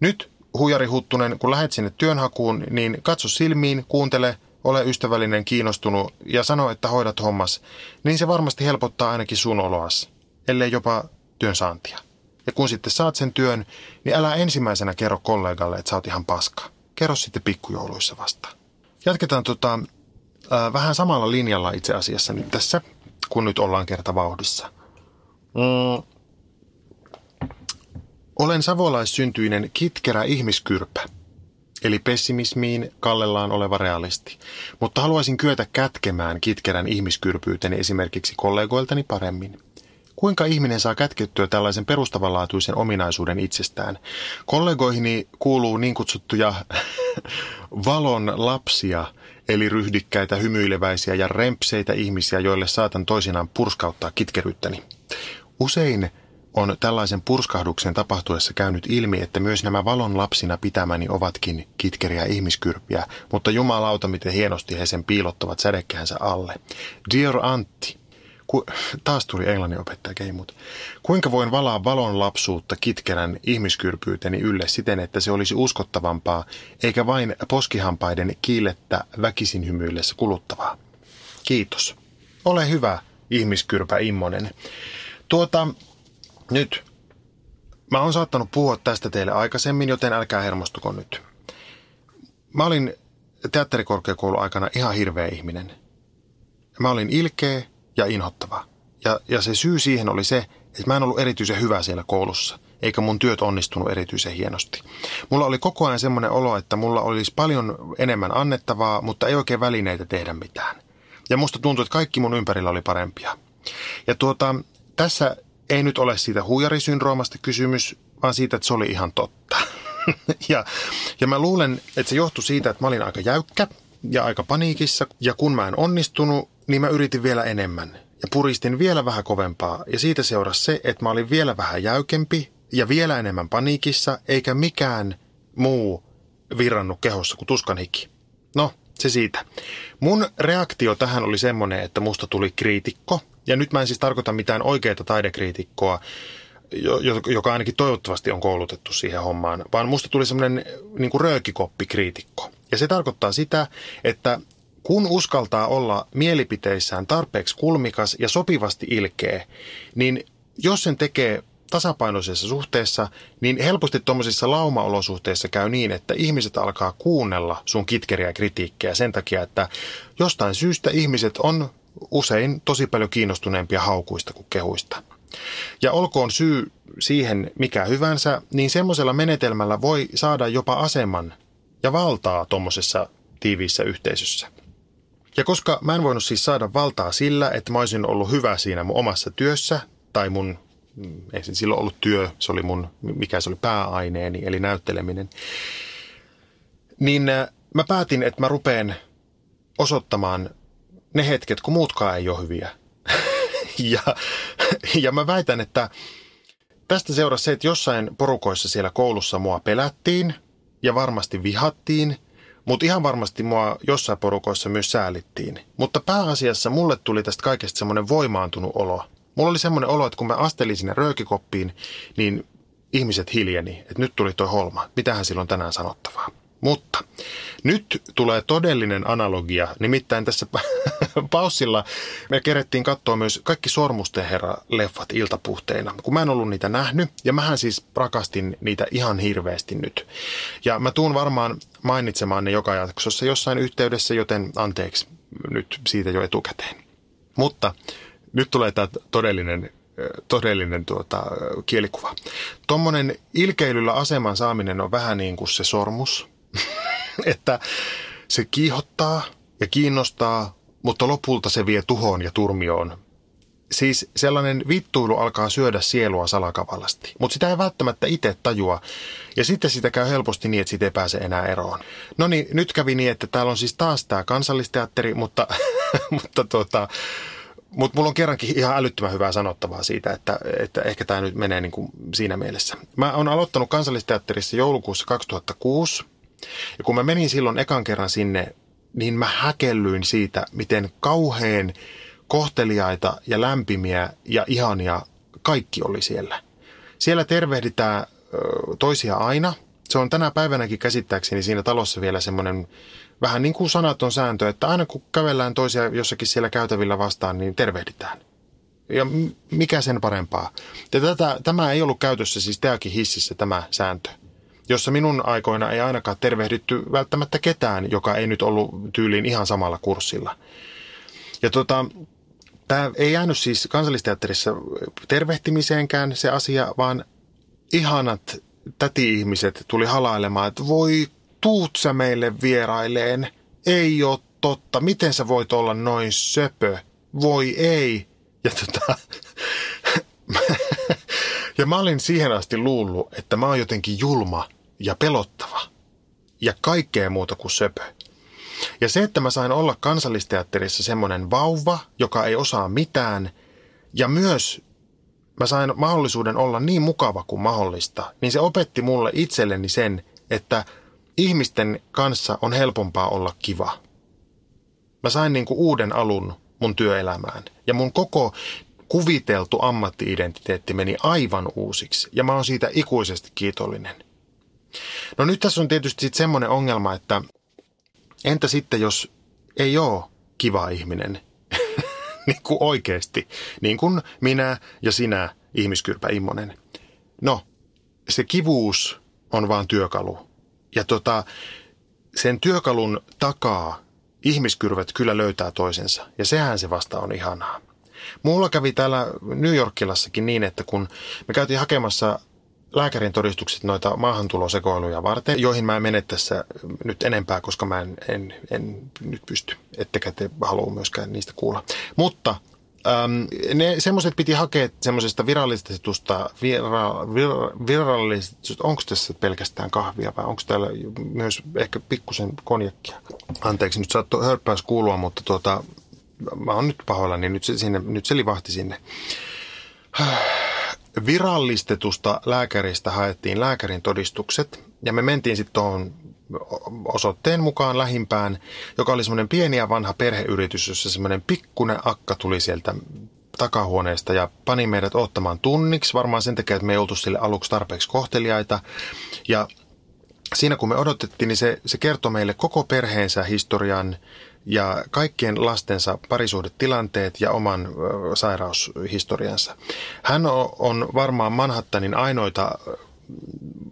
[SPEAKER 6] nyt huijari Huttunen, kun lähdet sinne työnhakuun, niin katso silmiin, kuuntele, ole ystävällinen, kiinnostunut ja sano, että hoidat hommas, niin se varmasti helpottaa ainakin sun oloas, ellei jopa työn saantia. Ja kun sitten saat sen työn, niin älä ensimmäisenä kerro kollegalle, että sä oot ihan paska. Kerro sitten pikkujouluissa vasta. Jatketaan tota, äh, vähän samalla linjalla itse asiassa nyt tässä, kun nyt ollaan kerta vauhdissa. Mm. Olen savolaissyntyinen kitkerä ihmiskyrpä, eli pessimismiin kallellaan oleva realisti, mutta haluaisin kyetä kätkemään kitkerän ihmiskyrpyyteni esimerkiksi kollegoiltani paremmin. Kuinka ihminen saa kätkettyä tällaisen perustavanlaatuisen ominaisuuden itsestään? Kollegoihini kuuluu niin kutsuttuja <laughs> valon lapsia, eli ryhdikkäitä, hymyileväisiä ja rempseitä ihmisiä, joille saatan toisinaan purskauttaa kitkeryyttäni. Usein on tällaisen purskahduksen tapahtuessa käynyt ilmi, että myös nämä valon lapsina pitämäni ovatkin kitkeriä ihmiskyrpiä, mutta jumalauta miten hienosti he sen piilottavat sädekkäänsä alle. Dear Antti, Ku, taas tuli englannin opettaja keimut. Kuinka voin valaa valon lapsuutta kitkerän ihmiskyrpyyteni ylle siten, että se olisi uskottavampaa, eikä vain poskihampaiden kiilettä väkisin hymyillessä kuluttavaa? Kiitos. Ole hyvä, ihmiskyrpä Immonen. Tuota, nyt. Mä oon saattanut puhua tästä teille aikaisemmin, joten älkää hermostuko nyt. Mä olin teatterikorkeakoulu aikana ihan hirveä ihminen. Mä olin ilkeä, ja inhottavaa. Ja, ja se syy siihen oli se, että mä en ollut erityisen hyvä siellä koulussa, eikä mun työt onnistunut erityisen hienosti. Mulla oli koko ajan semmoinen olo, että mulla olisi paljon enemmän annettavaa, mutta ei oikein välineitä tehdä mitään. Ja musta tuntui, että kaikki mun ympärillä oli parempia. Ja tuota, tässä ei nyt ole siitä huijarisyndroomasta kysymys, vaan siitä, että se oli ihan totta. <laughs> ja, ja mä luulen, että se johtui siitä, että mä olin aika jäykkä ja aika paniikissa. Ja kun mä en onnistunut, niin mä yritin vielä enemmän ja puristin vielä vähän kovempaa ja siitä seurasi se, että mä olin vielä vähän jäykempi ja vielä enemmän paniikissa eikä mikään muu virrannut kehossa kuin tuskan hiki. No, se siitä. Mun reaktio tähän oli semmoinen, että musta tuli kriitikko ja nyt mä en siis tarkoita mitään oikeaa taidekriitikkoa, joka ainakin toivottavasti on koulutettu siihen hommaan, vaan musta tuli semmoinen niin röökikoppikriitikko. Ja se tarkoittaa sitä, että kun uskaltaa olla mielipiteissään tarpeeksi kulmikas ja sopivasti ilkeä, niin jos sen tekee tasapainoisessa suhteessa, niin helposti tuommoisissa laumaolosuhteissa käy niin, että ihmiset alkaa kuunnella sun kitkeriä kritiikkiä sen takia, että jostain syystä ihmiset on usein tosi paljon kiinnostuneempia haukuista kuin kehuista. Ja olkoon syy siihen mikä hyvänsä, niin semmoisella menetelmällä voi saada jopa aseman ja valtaa tuommoisessa tiiviissä yhteisössä. Ja koska mä en voinut siis saada valtaa sillä, että mä olisin ollut hyvä siinä mun omassa työssä, tai mun, mm, ei silloin ollut työ, se oli mun, mikä se oli pääaineeni, eli näytteleminen, niin äh, mä päätin, että mä rupeen osoittamaan ne hetket, kun muutkaan ei ole hyviä. <laughs> ja, ja mä väitän, että tästä seurasi se, että jossain porukoissa siellä koulussa mua pelättiin ja varmasti vihattiin, mutta ihan varmasti mua jossain porukoissa myös säälittiin. Mutta pääasiassa mulle tuli tästä kaikesta semmoinen voimaantunut olo. Mulla oli semmoinen olo, että kun mä astelin sinne röökikoppiin, niin ihmiset hiljeni, että nyt tuli toi holma. Mitähän silloin tänään sanottavaa? Mutta nyt tulee todellinen analogia, nimittäin tässä <laughs> paussilla me kerettiin katsoa myös kaikki Sormusten herra-leffat iltapuhteina, kun mä en ollut niitä nähnyt, ja mähän siis rakastin niitä ihan hirveästi nyt. Ja mä tuun varmaan mainitsemaan ne joka jaksossa jossain yhteydessä, joten anteeksi nyt siitä jo etukäteen. Mutta nyt tulee tämä todellinen todellinen tuota, kielikuva. Tuommoinen ilkeilyllä aseman saaminen on vähän niin kuin se sormus, <laughs> että se kiihottaa ja kiinnostaa, mutta lopulta se vie tuhoon ja turmioon. Siis sellainen vittuilu alkaa syödä sielua salakavallasti, mutta sitä ei välttämättä itse tajua. Ja sitten sitä käy helposti niin, että siitä ei pääse enää eroon. No niin, nyt kävi niin, että täällä on siis taas tämä kansallisteatteri, mutta, <laughs> mutta tuota, mutta mulla on kerrankin ihan älyttömän hyvää sanottavaa siitä, että, että ehkä tämä nyt menee niin kuin siinä mielessä. Mä oon aloittanut kansallisteatterissa joulukuussa 2006 ja kun mä menin silloin ekan kerran sinne, niin mä häkellyin siitä, miten kauheen kohteliaita ja lämpimiä ja ihania kaikki oli siellä. Siellä tervehditään toisia aina. Se on tänä päivänäkin käsittääkseni siinä talossa vielä semmoinen vähän niin kuin sanaton sääntö, että aina kun kävellään toisia jossakin siellä käytävillä vastaan, niin tervehditään. Ja mikä sen parempaa. Ja tätä, tämä ei ollut käytössä siis Teakin hississä tämä sääntö jossa minun aikoina ei ainakaan tervehditty välttämättä ketään, joka ei nyt ollut tyyliin ihan samalla kurssilla. Ja tota, tämä ei jäänyt siis kansallisteatterissa tervehtimiseenkään se asia, vaan ihanat täti-ihmiset tuli halailemaan, että voi tuut sä meille vieraileen, ei ole totta, miten sä voit olla noin söpö, voi ei. Ja tota, <laughs> ja mä olin siihen asti luullut, että mä oon jotenkin julma ja pelottava ja kaikkea muuta kuin söpö. Ja se, että mä sain olla kansallisteatterissa semmoinen vauva, joka ei osaa mitään, ja myös mä sain mahdollisuuden olla niin mukava kuin mahdollista, niin se opetti mulle itselleni sen, että ihmisten kanssa on helpompaa olla kiva. Mä sain niin kuin uuden alun mun työelämään. Ja mun koko kuviteltu ammattiidentiteetti meni aivan uusiksi. Ja mä oon siitä ikuisesti kiitollinen. No nyt tässä on tietysti sitten semmoinen ongelma, että entä sitten jos ei ole kiva ihminen, <laughs> niin kuin oikeasti, niin kuin minä ja sinä, ihmiskyrpä Immonen. No, se kivuus on vaan työkalu. Ja tota, sen työkalun takaa ihmiskyrvät kyllä löytää toisensa. Ja sehän se vasta on ihanaa. Mulla kävi täällä New Yorkilassakin niin, että kun me käytiin hakemassa lääkärin todistukset noita maahantulosekoiluja varten, joihin mä en mene tässä nyt enempää, koska mä en, en, en nyt pysty, ettekä te halua myöskään niistä kuulla. Mutta äm, ne semmoiset piti hakea semmoisesta virallistetusta, vira, vir, virallistetusta, onko tässä pelkästään kahvia vai onko täällä myös ehkä pikkusen konjakkia? Anteeksi, nyt saattoi hörppäys kuulua, mutta tuota, mä oon nyt pahoillani, niin nyt se, sinne, nyt se livahti sinne virallistetusta lääkäristä haettiin lääkärin todistukset ja me mentiin sitten tuohon osoitteen mukaan lähimpään, joka oli semmoinen pieni ja vanha perheyritys, jossa semmoinen pikkunen akka tuli sieltä takahuoneesta ja pani meidät ottamaan tunniksi, varmaan sen takia, että me ei oltu sille aluksi tarpeeksi kohteliaita. Ja siinä kun me odotettiin, niin se, se kertoi meille koko perheensä historian, ja kaikkien lastensa parisuhdetilanteet ja oman sairaushistoriansa. Hän on varmaan Manhattanin ainoita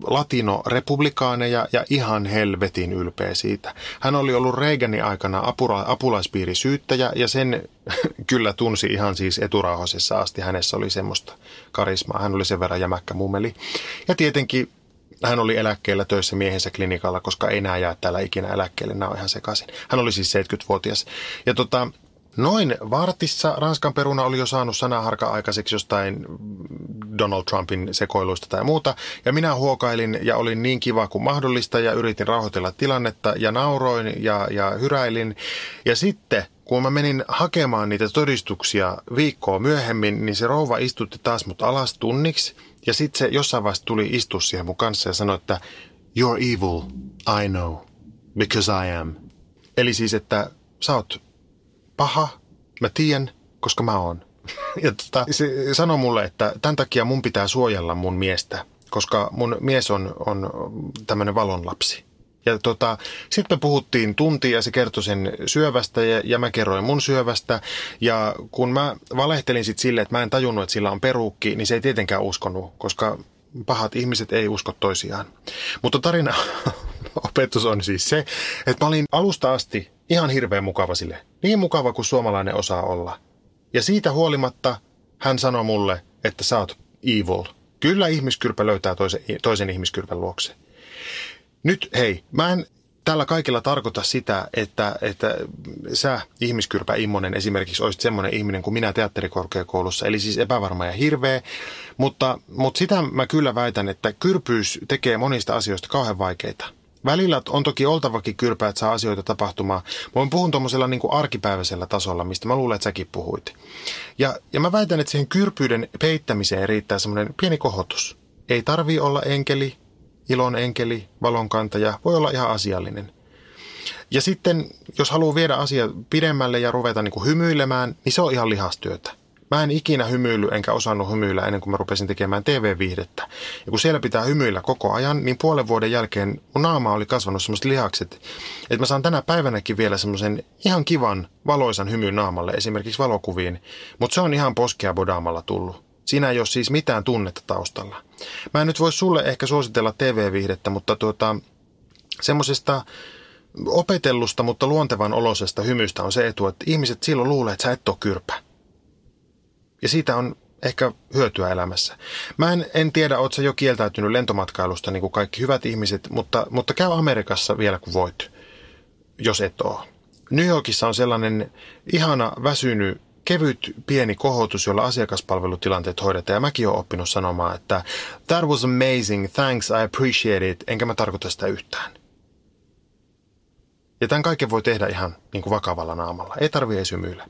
[SPEAKER 6] latino-republikaaneja ja ihan helvetin ylpeä siitä. Hän oli ollut Reaganin aikana apura, apulaispiirisyyttäjä ja sen <laughs> kyllä tunsi ihan siis eturauhasessa asti. Hänessä oli semmoista karismaa. Hän oli sen verran jämäkkä mummeli. Ja tietenkin hän oli eläkkeellä töissä miehensä klinikalla, koska ei enää jää täällä ikinä eläkkeelle, nämä on ihan sekaisin. Hän oli siis 70-vuotias. Ja tota, Noin vartissa Ranskan peruna oli jo saanut sanaharka aikaiseksi jostain Donald Trumpin sekoiluista tai muuta. Ja minä huokailin ja olin niin kiva kuin mahdollista ja yritin rauhoitella tilannetta ja nauroin ja, ja hyräilin. Ja sitten kun mä menin hakemaan niitä todistuksia viikkoa myöhemmin, niin se rouva istutti taas mut alas tunniksi. Ja sitten se jossain vaiheessa tuli istua siihen mun kanssa ja sanoi, että You're evil, I know, because I am. Eli siis, että sä oot paha, mä tiedän, koska mä oon. <laughs> Ja tota, se sanoi mulle, että tämän takia mun pitää suojella mun miestä, koska mun mies on, on tämmöinen valonlapsi. Ja tota, sitten me puhuttiin tunti ja se kertoi sen syövästä ja, ja mä kerroin mun syövästä. Ja kun mä valehtelin sitten sille, että mä en tajunnut, että sillä on peruukki, niin se ei tietenkään uskonut, koska pahat ihmiset ei usko toisiaan. Mutta tarina <laughs> opetus on siis se, että mä olin alusta asti ihan hirveän mukava sille. Niin mukava kuin suomalainen osaa olla. Ja siitä huolimatta hän sanoi mulle, että sä oot evil. Kyllä ihmiskyrpä löytää toisen, toisen ihmiskyrpän luokse. Nyt hei, mä en tällä kaikilla tarkoita sitä, että, että sä ihmiskyrpä immonen esimerkiksi olisit semmoinen ihminen kuin minä teatterikorkeakoulussa, eli siis epävarma ja hirveä, mutta, mutta sitä mä kyllä väitän, että kyrpyys tekee monista asioista kauhean vaikeita. Välillä on toki oltavakin kyrpää, että saa asioita tapahtumaan. Mä puhun tuommoisella niin arkipäiväisellä tasolla, mistä mä luulen, että säkin puhuit. Ja, ja mä väitän, että siihen kyrpyyden peittämiseen riittää semmoinen pieni kohotus. Ei tarvii olla enkeli, ilon enkeli, valonkantaja, voi olla ihan asiallinen. Ja sitten, jos haluaa viedä asia pidemmälle ja ruveta niin kuin hymyilemään, niin se on ihan lihastyötä. Mä en ikinä hymyily enkä osannut hymyillä ennen kuin mä rupesin tekemään TV-viihdettä. Ja kun siellä pitää hymyillä koko ajan, niin puolen vuoden jälkeen mun naama oli kasvanut semmoiset lihakset, että mä saan tänä päivänäkin vielä semmoisen ihan kivan valoisan hymyn naamalle, esimerkiksi valokuviin. Mutta se on ihan poskea bodaamalla tullut. Siinä ei ole siis mitään tunnetta taustalla. Mä en nyt voi sulle ehkä suositella TV-viihdettä, mutta tuota, semmoisesta opetellusta, mutta luontevan olosesta hymystä on se etu, että ihmiset silloin luulee, että sä et ole kyrpä. Ja siitä on ehkä hyötyä elämässä. Mä en, en tiedä, oot sä jo kieltäytynyt lentomatkailusta niin kuin kaikki hyvät ihmiset, mutta, mutta käy Amerikassa vielä kun voit, jos et ole. New Yorkissa on sellainen ihana, väsynyt, kevyt pieni kohotus, jolla asiakaspalvelutilanteet hoidetaan. Ja mäkin olen oppinut sanomaan, että that was amazing, thanks, I appreciate it, enkä mä tarkoita sitä yhtään. Ja tämän kaiken voi tehdä ihan niin kuin vakavalla naamalla. Ei tarvitse esymyillä.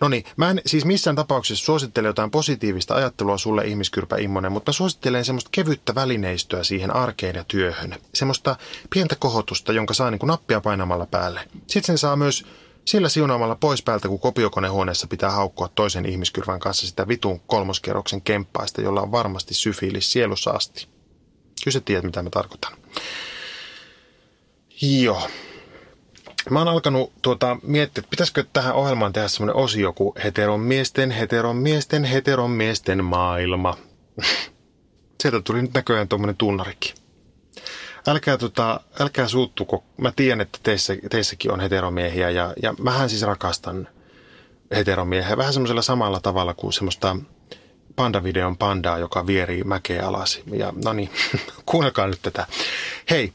[SPEAKER 6] No niin, mä en siis missään tapauksessa suosittele jotain positiivista ajattelua sulle ihmiskyrpä immonen, mutta mä suosittelen semmoista kevyttä välineistöä siihen arkeen ja työhön. Semmoista pientä kohotusta, jonka saa niin kuin nappia painamalla päälle. Sitten sen saa myös sillä siunaamalla pois päältä, kun kopiokonehuoneessa pitää haukkua toisen ihmiskyrvän kanssa sitä vitun kolmoskerroksen kemppaista, jolla on varmasti syfiilis sielussa asti. Kyllä tiedät, mitä mä tarkoitan. Joo. Mä oon alkanut tuota, miettiä, että pitäisikö tähän ohjelmaan tehdä semmoinen osio kuin heteron miesten, heteron miesten, heteron miesten maailma. <laughs> Sieltä tuli nyt näköjään tuommoinen tunnarikin. Älkää, tota, älkää suuttuko. Mä tiedän, että teissä, teissäkin on heteromiehiä ja, ja mähän siis rakastan heteromiehiä. Vähän semmoisella samalla tavalla kuin semmoista pandavideon pandaa, joka vierii mäkeä alas. Ja no niin, <laughs> kuunnelkaa nyt tätä. Hei,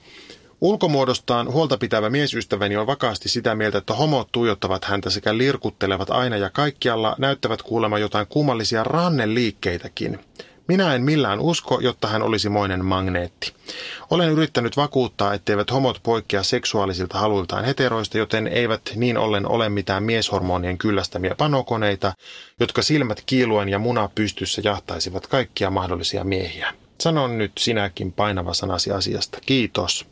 [SPEAKER 6] Ulkomuodostaan huolta pitävä miesystäväni on vakaasti sitä mieltä, että homot tuijottavat häntä sekä lirkuttelevat aina ja kaikkialla näyttävät kuulema jotain kummallisia ranneliikkeitäkin. Minä en millään usko, jotta hän olisi moinen magneetti. Olen yrittänyt vakuuttaa, etteivät homot poikkea seksuaalisilta haluiltaan heteroista, joten eivät niin ollen ole mitään mieshormonien kyllästämiä panokoneita, jotka silmät kiiluen ja muna pystyssä jahtaisivat kaikkia mahdollisia miehiä. Sanon nyt sinäkin painava sanasi asiasta. Kiitos.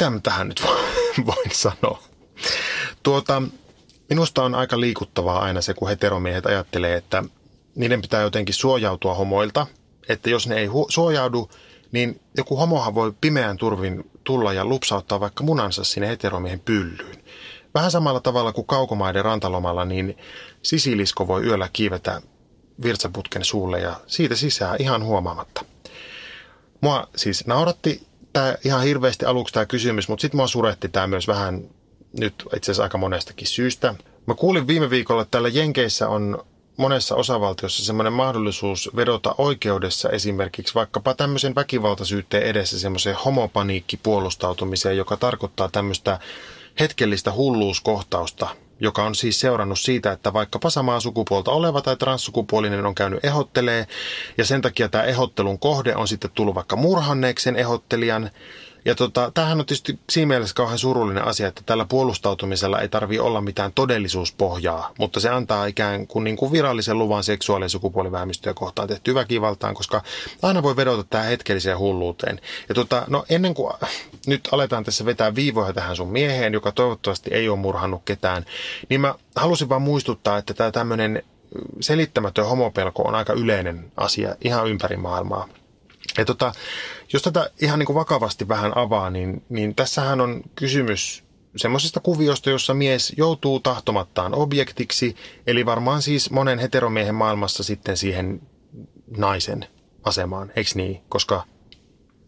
[SPEAKER 6] Mitä tähän nyt <laughs> voin sanoa? Tuota, minusta on aika liikuttavaa aina se, kun heteromiehet ajattelee, että niiden pitää jotenkin suojautua homoilta. Että jos ne ei hu- suojaudu, niin joku homohan voi pimeän turvin tulla ja lupsauttaa vaikka munansa sinne heteromiehen pyllyyn. Vähän samalla tavalla kuin kaukomaiden rantalomalla, niin sisilisko voi yöllä kiivetä virtsaputken suulle ja siitä sisään ihan huomaamatta. mua siis nauratti tämä ihan hirveästi aluksi tämä kysymys, mutta sitten mua suretti tämä myös vähän nyt itse asiassa aika monestakin syystä. Mä kuulin viime viikolla, että täällä Jenkeissä on monessa osavaltiossa semmoinen mahdollisuus vedota oikeudessa esimerkiksi vaikkapa tämmöisen väkivaltasyytteen edessä semmoiseen homopaniikkipuolustautumiseen, joka tarkoittaa tämmöistä hetkellistä hulluuskohtausta, joka on siis seurannut siitä, että vaikkapa samaa sukupuolta oleva tai transsukupuolinen on käynyt ehottelee, ja sen takia tämä ehottelun kohde on sitten tullut vaikka murhanneeksi sen ehottelijan, ja tota, tämähän on tietysti siinä mielessä kauhean surullinen asia, että tällä puolustautumisella ei tarvi olla mitään todellisuuspohjaa, mutta se antaa ikään kuin, niin kuin virallisen luvan seksuaali- ja sukupuolivähemmistöjä kohtaan tehty väkivaltaan, koska aina voi vedota tähän hetkelliseen hulluuteen. Ja tota, no ennen kuin nyt aletaan tässä vetää viivoja tähän sun mieheen, joka toivottavasti ei ole murhannut ketään, niin mä halusin vaan muistuttaa, että tämä tämmöinen selittämätön homopelko on aika yleinen asia ihan ympäri maailmaa. Ja tota, jos tätä ihan niin kuin vakavasti vähän avaa, niin, niin tässähän on kysymys semmoisesta kuviosta, jossa mies joutuu tahtomattaan objektiksi, eli varmaan siis monen heteromiehen maailmassa sitten siihen naisen asemaan, eikö niin? Koska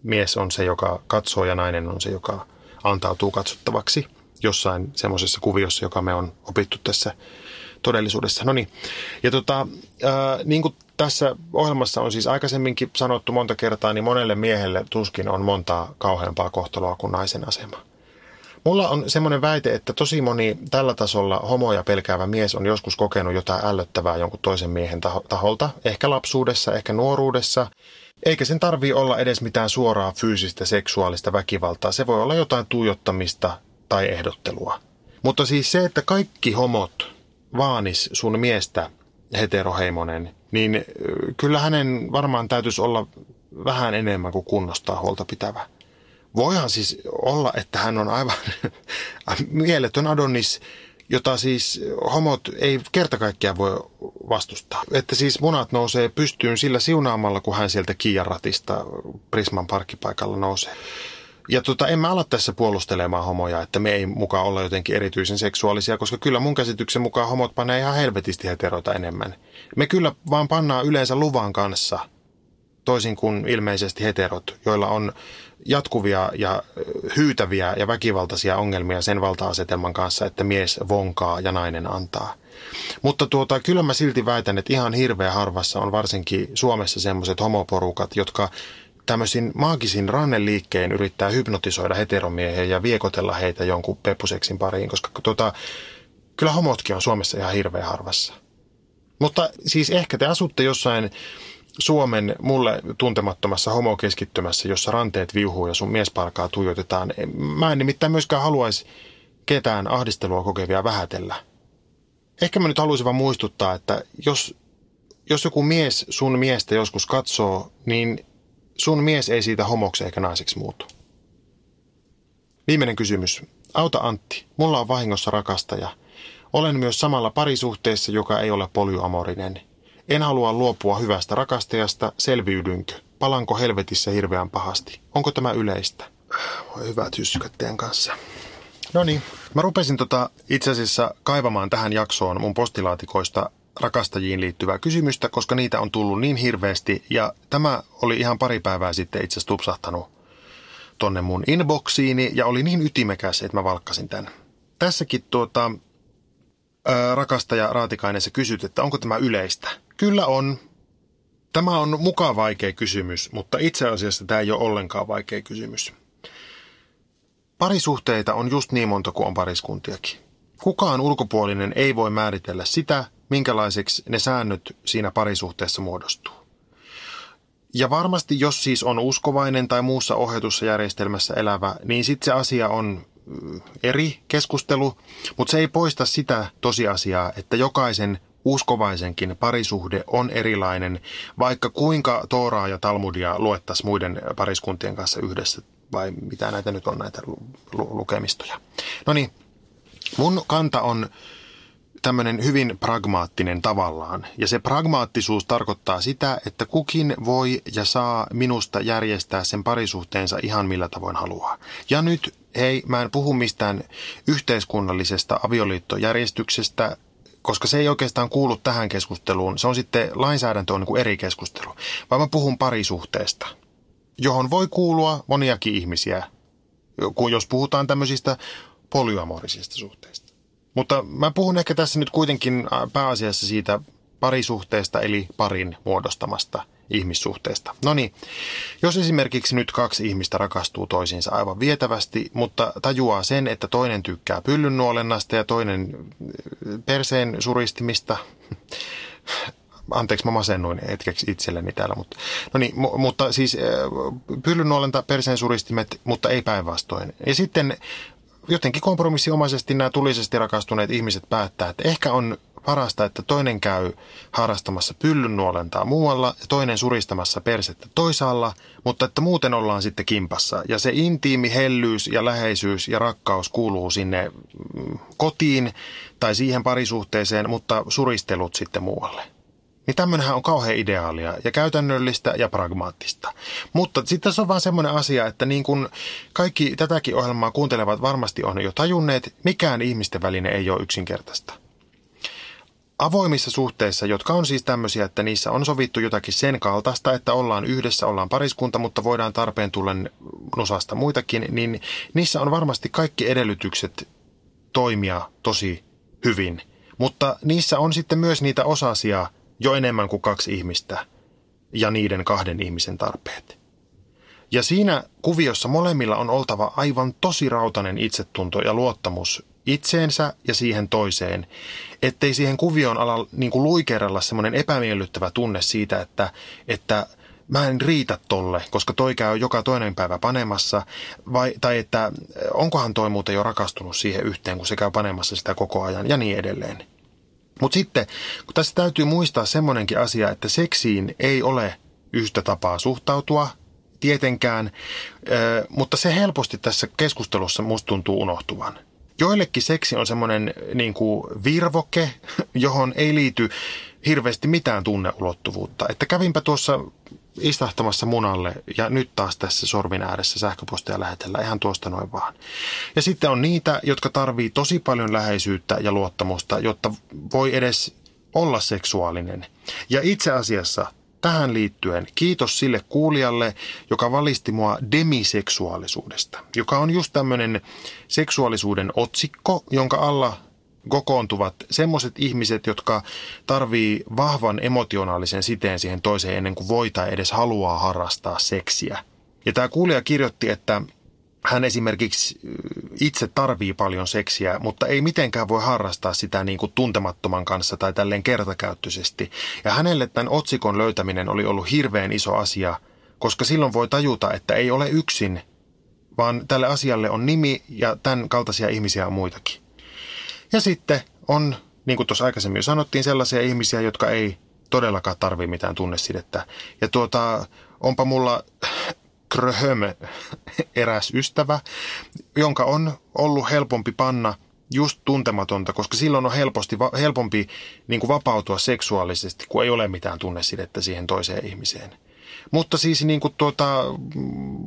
[SPEAKER 6] mies on se, joka katsoo ja nainen on se, joka antautuu katsottavaksi jossain semmoisessa kuviossa, joka me on opittu tässä todellisuudessa. No niin, ja tota, ää, niin kuin tässä ohjelmassa on siis aikaisemminkin sanottu monta kertaa, niin monelle miehelle tuskin on montaa kauheampaa kohtaloa kuin naisen asema. Mulla on semmoinen väite, että tosi moni tällä tasolla homoja pelkäävä mies on joskus kokenut jotain ällöttävää jonkun toisen miehen taholta, ehkä lapsuudessa, ehkä nuoruudessa, eikä sen tarvii olla edes mitään suoraa fyysistä seksuaalista väkivaltaa. Se voi olla jotain tuijottamista tai ehdottelua. Mutta siis se, että kaikki homot vaanis sun miestä heteroheimonen, niin kyllä hänen varmaan täytyisi olla vähän enemmän kuin kunnostaa huolta pitävä. Voihan siis olla, että hän on aivan <laughs> mieletön Adonis, jota siis homot ei kerta kaikkiaan voi vastustaa. Että siis munat nousee pystyyn sillä siunaamalla, kun hän sieltä Kiijaratista Prisman parkkipaikalla nousee. Ja tota, en mä ala tässä puolustelemaan homoja, että me ei mukaan olla jotenkin erityisen seksuaalisia, koska kyllä mun käsityksen mukaan homot panee ihan helvetisti heteroita enemmän. Me kyllä vaan pannaan yleensä luvan kanssa, toisin kuin ilmeisesti heterot, joilla on jatkuvia ja hyytäviä ja väkivaltaisia ongelmia sen valta-asetelman kanssa, että mies vonkaa ja nainen antaa. Mutta tuota, kyllä mä silti väitän, että ihan hirveä harvassa on varsinkin Suomessa semmoiset homoporukat, jotka tämmöisin ranneliikkeen yrittää hypnotisoida heteromiehiä ja viekotella heitä jonkun peppuseksin pariin, koska tota, kyllä homotkin on Suomessa ihan hirveän harvassa. Mutta siis ehkä te asutte jossain Suomen mulle tuntemattomassa homokeskittymässä, jossa ranteet viuhuu ja sun miespalkaa tuijotetaan. Mä en nimittäin myöskään haluaisi ketään ahdistelua kokevia vähätellä. Ehkä mä nyt haluaisin vaan muistuttaa, että jos, jos joku mies sun miestä joskus katsoo, niin sun mies ei siitä homoksi eikä naiseksi muutu. Viimeinen kysymys. Auta Antti, mulla on vahingossa rakastaja. Olen myös samalla parisuhteessa, joka ei ole polyamorinen. En halua luopua hyvästä rakastajasta, selviydynkö? Palanko helvetissä hirveän pahasti? Onko tämä yleistä? Voi hyvät teidän kanssa. No niin, mä rupesin tota itse asiassa kaivamaan tähän jaksoon mun postilaatikoista rakastajiin liittyvää kysymystä, koska niitä on tullut niin hirveästi. Ja tämä oli ihan pari päivää sitten itse asiassa tupsahtanut tonne mun inboxiini ja oli niin ytimekäs, että mä valkkasin tämän. Tässäkin tuota, ää, rakastaja Raatikainen sä kysyt, että onko tämä yleistä? Kyllä on. Tämä on mukaan vaikea kysymys, mutta itse asiassa tämä ei ole ollenkaan vaikea kysymys. Parisuhteita on just niin monta kuin on pariskuntiakin. Kukaan ulkopuolinen ei voi määritellä sitä, minkälaiseksi ne säännöt siinä parisuhteessa muodostuu. Ja varmasti, jos siis on uskovainen tai muussa ohjatussa järjestelmässä elävä, niin sitten se asia on mm, eri keskustelu, mutta se ei poista sitä tosiasiaa, että jokaisen uskovaisenkin parisuhde on erilainen, vaikka kuinka Tooraa ja Talmudia luettaisiin muiden pariskuntien kanssa yhdessä, vai mitä näitä nyt on näitä lukemistoja. No niin, mun kanta on tämmöinen hyvin pragmaattinen tavallaan. Ja se pragmaattisuus tarkoittaa sitä, että kukin voi ja saa minusta järjestää sen parisuhteensa ihan millä tavoin haluaa. Ja nyt, hei, mä en puhu mistään yhteiskunnallisesta avioliittojärjestyksestä, koska se ei oikeastaan kuulu tähän keskusteluun. Se on sitten, lainsäädäntö on niin kuin eri keskustelu. Vaan mä puhun parisuhteesta. johon voi kuulua moniakin ihmisiä, kun jos puhutaan tämmöisistä polyamorisista suhteista. Mutta mä puhun ehkä tässä nyt kuitenkin pääasiassa siitä parisuhteesta eli parin muodostamasta ihmissuhteesta. No niin, jos esimerkiksi nyt kaksi ihmistä rakastuu toisiinsa aivan vietävästi, mutta tajuaa sen, että toinen tykkää pyllynnuolennasta ja toinen perseen suristimista, <laughs> anteeksi mä masennuin hetkeksi itselleni täällä, mutta, no niin, mu- mutta siis pyllynnuolenta, perseen suristimet, mutta ei päinvastoin. Ja sitten jotenkin kompromissiomaisesti nämä tulisesti rakastuneet ihmiset päättää, että ehkä on parasta, että toinen käy harrastamassa pyllynnuolentaa muualla ja toinen suristamassa persettä toisaalla, mutta että muuten ollaan sitten kimpassa. Ja se intiimi hellyys ja läheisyys ja rakkaus kuuluu sinne mm, kotiin tai siihen parisuhteeseen, mutta suristelut sitten muualle. Niin tämmöinenhän on kauhean ideaalia ja käytännöllistä ja pragmaattista. Mutta sitten tässä on vaan semmoinen asia, että niin kuin kaikki tätäkin ohjelmaa kuuntelevat varmasti on jo tajunneet, mikään ihmisten väline ei ole yksinkertaista avoimissa suhteissa, jotka on siis tämmöisiä, että niissä on sovittu jotakin sen kaltaista, että ollaan yhdessä, ollaan pariskunta, mutta voidaan tarpeen tullen nosasta muitakin, niin niissä on varmasti kaikki edellytykset toimia tosi hyvin. Mutta niissä on sitten myös niitä osasia jo enemmän kuin kaksi ihmistä ja niiden kahden ihmisen tarpeet. Ja siinä kuviossa molemmilla on oltava aivan tosi rautainen itsetunto ja luottamus itseensä ja siihen toiseen, ettei siihen kuvioon ala niin kuin luikerella semmoinen epämiellyttävä tunne siitä, että, että mä en riitä tolle, koska toi käy joka toinen päivä panemassa, vai, tai että onkohan toi muuten jo rakastunut siihen yhteen, kun se käy panemassa sitä koko ajan, ja niin edelleen. Mutta sitten, kun tässä täytyy muistaa semmoinenkin asia, että seksiin ei ole yhtä tapaa suhtautua, tietenkään, mutta se helposti tässä keskustelussa musta tuntuu unohtuvan. Joillekin seksi on semmoinen niin kuin virvoke, <laughs> johon ei liity hirveästi mitään tunneulottuvuutta. Että kävinpä tuossa istahtamassa munalle ja nyt taas tässä sorvin ääressä sähköpostia lähetellä ihan tuosta noin vaan. Ja sitten on niitä, jotka tarvii tosi paljon läheisyyttä ja luottamusta, jotta voi edes olla seksuaalinen. Ja itse asiassa tähän liittyen kiitos sille kuulijalle, joka valisti mua demiseksuaalisuudesta, joka on just tämmöinen seksuaalisuuden otsikko, jonka alla kokoontuvat semmoiset ihmiset, jotka tarvii vahvan emotionaalisen siteen siihen toiseen ennen kuin voi tai edes haluaa harrastaa seksiä. Ja tämä kuulija kirjoitti, että hän esimerkiksi itse tarvii paljon seksiä, mutta ei mitenkään voi harrastaa sitä niin kuin tuntemattoman kanssa tai tälleen kertakäyttöisesti. Ja hänelle tämän otsikon löytäminen oli ollut hirveän iso asia, koska silloin voi tajuta, että ei ole yksin, vaan tälle asialle on nimi ja tämän kaltaisia ihmisiä on muitakin. Ja sitten on, niin kuin tuossa aikaisemmin jo sanottiin, sellaisia ihmisiä, jotka ei todellakaan tarvitse mitään tunnesidettä. Ja tuota, onpa mulla Kröhöm, eräs ystävä, jonka on ollut helpompi panna just tuntematonta, koska silloin on helposti, helpompi niin kuin vapautua seksuaalisesti, kun ei ole mitään tunnesidettä siihen toiseen ihmiseen. Mutta siis niin kuin tuota,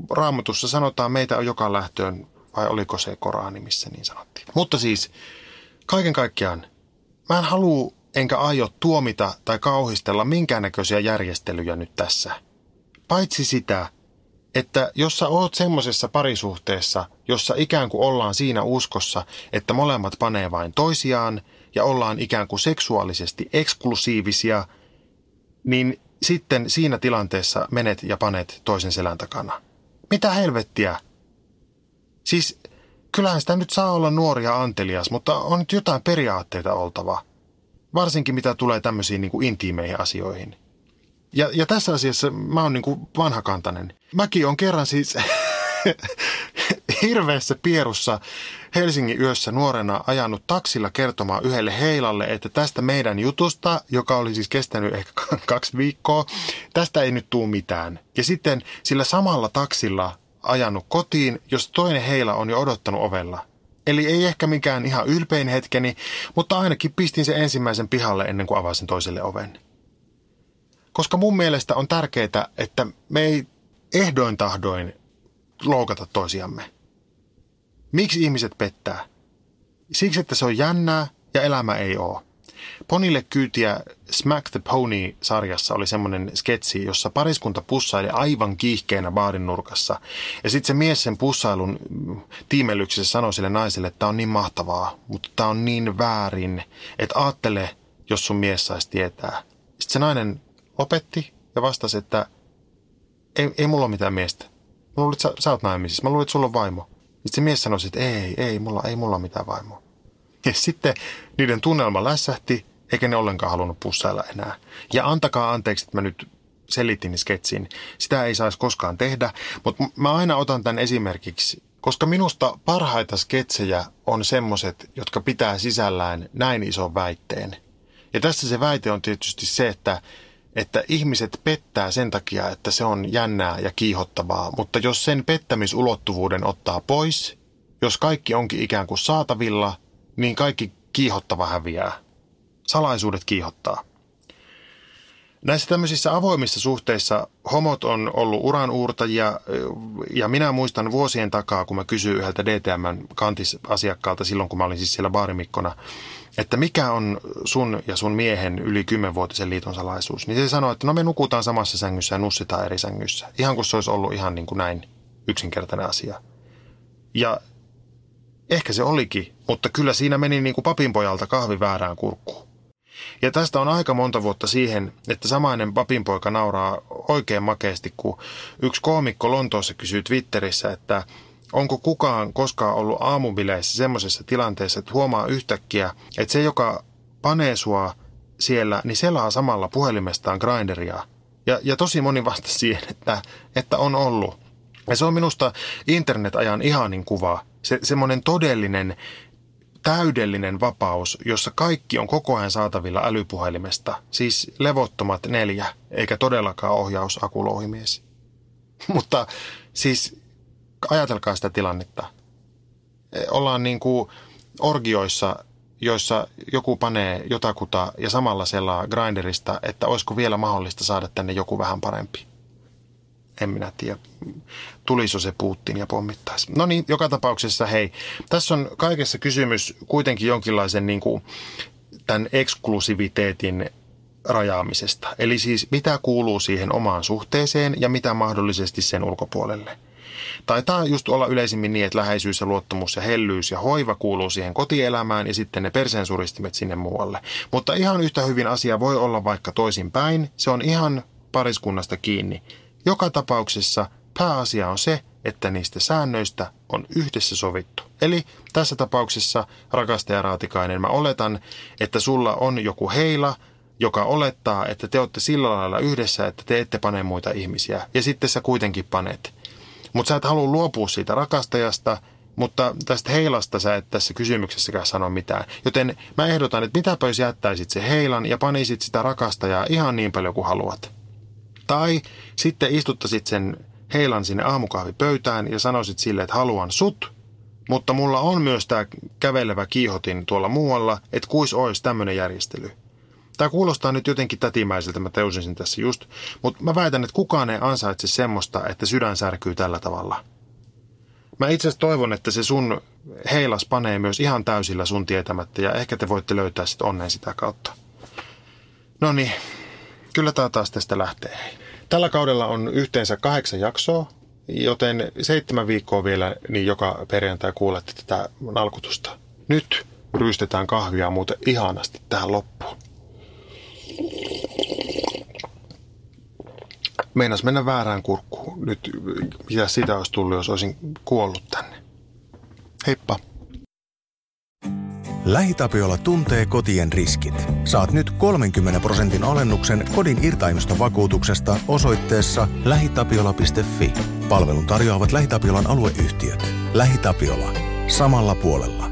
[SPEAKER 6] raamatussa sanotaan, meitä on joka lähtöön, vai oliko se Korani, missä niin sanottiin. Mutta siis kaiken kaikkiaan, mä en halua enkä aio tuomita tai kauhistella minkäännäköisiä järjestelyjä nyt tässä. Paitsi sitä, että jos sä oot semmoisessa parisuhteessa, jossa ikään kuin ollaan siinä uskossa, että molemmat panee vain toisiaan ja ollaan ikään kuin seksuaalisesti eksklusiivisia, niin sitten siinä tilanteessa menet ja panet toisen selän takana. Mitä helvettiä? Siis kyllähän sitä nyt saa olla nuoria antelias, mutta on nyt jotain periaatteita oltava. Varsinkin mitä tulee tämmöisiin niin kuin intiimeihin asioihin. Ja, ja tässä asiassa mä oon niin kuin vanhakantainen. Mäkin on kerran siis <laughs> hirveässä pierussa Helsingin yössä nuorena ajanut taksilla kertomaan yhdelle heilalle, että tästä meidän jutusta, joka oli siis kestänyt ehkä <laughs> kaksi viikkoa, tästä ei nyt tuu mitään. Ja sitten sillä samalla taksilla ajanut kotiin, jos toinen heila on jo odottanut ovella. Eli ei ehkä mikään ihan ylpein hetkeni, mutta ainakin pistin sen ensimmäisen pihalle ennen kuin avasin toiselle oven. Koska mun mielestä on tärkeää, että me ei ehdoin tahdoin loukata toisiamme. Miksi ihmiset pettää? Siksi, että se on jännää ja elämä ei ole. Ponille kyytiä Smack the Pony-sarjassa oli semmoinen sketsi, jossa pariskunta pussaili aivan kiihkeenä baarin nurkassa. Ja sitten se mies sen pussailun tiimellyksessä sanoi sille naiselle, että tämä on niin mahtavaa, mutta tämä on niin väärin, että aattele, jos sun mies saisi tietää. Sitten se nainen lopetti ja vastasi, että ei, ei mulla ole mitään miestä. Mä luulin, että sä, sä oot naimisissa. Mä luulin, että sulla on vaimo. Sitten se mies sanoi, että ei, ei, mulla, ei mulla ole mitään vaimoa. Ja sitten niiden tunnelma lässähti, eikä ne ollenkaan halunnut pussailla enää. Ja antakaa anteeksi, että mä nyt selitin sketsin. Sitä ei saisi koskaan tehdä, mutta mä aina otan tämän esimerkiksi, koska minusta parhaita sketsejä on semmoset, jotka pitää sisällään näin ison väitteen. Ja tässä se väite on tietysti se, että että ihmiset pettää sen takia, että se on jännää ja kiihottavaa, mutta jos sen pettämisulottuvuuden ottaa pois, jos kaikki onkin ikään kuin saatavilla, niin kaikki kiihottava häviää. Salaisuudet kiihottaa. Näissä tämmöisissä avoimissa suhteissa homot on ollut uranuurtajia ja minä muistan vuosien takaa, kun mä kysyin yhdeltä DTM kantisasiakkaalta silloin, kun mä olin siis siellä baarimikkona, että mikä on sun ja sun miehen yli kymmenvuotisen liiton salaisuus, niin se sanoi, että no me nukutaan samassa sängyssä ja nussitaan eri sängyssä. Ihan kuin se olisi ollut ihan niin kuin näin yksinkertainen asia. Ja ehkä se olikin, mutta kyllä siinä meni niin kuin papinpojalta kahvi väärään kurkkuun. Ja tästä on aika monta vuotta siihen, että samainen papinpoika nauraa oikein makeasti, kun yksi koomikko Lontoossa kysyy Twitterissä, että onko kukaan koskaan ollut aamubileissä semmoisessa tilanteessa, että huomaa yhtäkkiä, että se, joka panee sua siellä, niin selaa samalla puhelimestaan grinderia. Ja, ja tosi moni vastasi siihen, että, että on ollut. Ja se on minusta internetajan ihanin kuva. Se, semmoinen todellinen, täydellinen vapaus, jossa kaikki on koko ajan saatavilla älypuhelimesta. Siis levottomat neljä, eikä todellakaan ohjaus akulouhimies. <laughs> Mutta siis ajatelkaa sitä tilannetta. E, ollaan niin kuin orgioissa, joissa joku panee jotakuta ja samalla selaa grinderista, että olisiko vielä mahdollista saada tänne joku vähän parempi. En minä tiedä. Tuliso se Putin ja pommittaisi. No niin, joka tapauksessa hei. Tässä on kaikessa kysymys kuitenkin jonkinlaisen niin kuin, tämän eksklusiviteetin rajaamisesta. Eli siis mitä kuuluu siihen omaan suhteeseen ja mitä mahdollisesti sen ulkopuolelle – Taitaa just olla yleisimmin niin, että läheisyys ja luottamus ja hellyys ja hoiva kuuluu siihen kotielämään ja sitten ne persensuristimet sinne muualle. Mutta ihan yhtä hyvin asia voi olla vaikka toisinpäin. Se on ihan pariskunnasta kiinni. Joka tapauksessa pääasia on se, että niistä säännöistä on yhdessä sovittu. Eli tässä tapauksessa, rakastaja Raatikainen, mä oletan, että sulla on joku heila, joka olettaa, että te olette sillä lailla yhdessä, että te ette pane muita ihmisiä. Ja sitten sä kuitenkin panet. Mutta sä et halua luopua siitä rakastajasta, mutta tästä heilasta sä et tässä kysymyksessäkään sano mitään. Joten mä ehdotan, että mitäpä jos jättäisit se heilan ja panisit sitä rakastajaa ihan niin paljon kuin haluat. Tai sitten istuttaisit sen heilan sinne aamukahvipöytään ja sanoisit sille, että haluan sut, mutta mulla on myös tämä kävelevä kiihotin tuolla muualla, että kuis olisi tämmöinen järjestely. Tämä kuulostaa nyt jotenkin tätimäiseltä, mä teusin sen tässä just, mutta mä väitän, että kukaan ei ansaitse semmoista, että sydän särkyy tällä tavalla. Mä itse asiassa toivon, että se sun heilas panee myös ihan täysillä sun tietämättä ja ehkä te voitte löytää sitten onnen sitä kautta. No niin, kyllä tää taas tästä lähtee. Tällä kaudella on yhteensä kahdeksan jaksoa, joten seitsemän viikkoa vielä, niin joka perjantai kuulette tätä nalkutusta. Nyt ryystetään kahvia muuten ihanasti tähän loppuun. Meinas mennä väärään kurkkuun. Nyt mitä sitä olisi tullut, jos olisin kuollut tänne. Heippa.
[SPEAKER 7] LähiTapiola tuntee kotien riskit. Saat nyt 30 prosentin alennuksen kodin irtaimistovakuutuksesta osoitteessa lähitapiola.fi. Palvelun tarjoavat LähiTapiolan alueyhtiöt. LähiTapiola. Samalla puolella.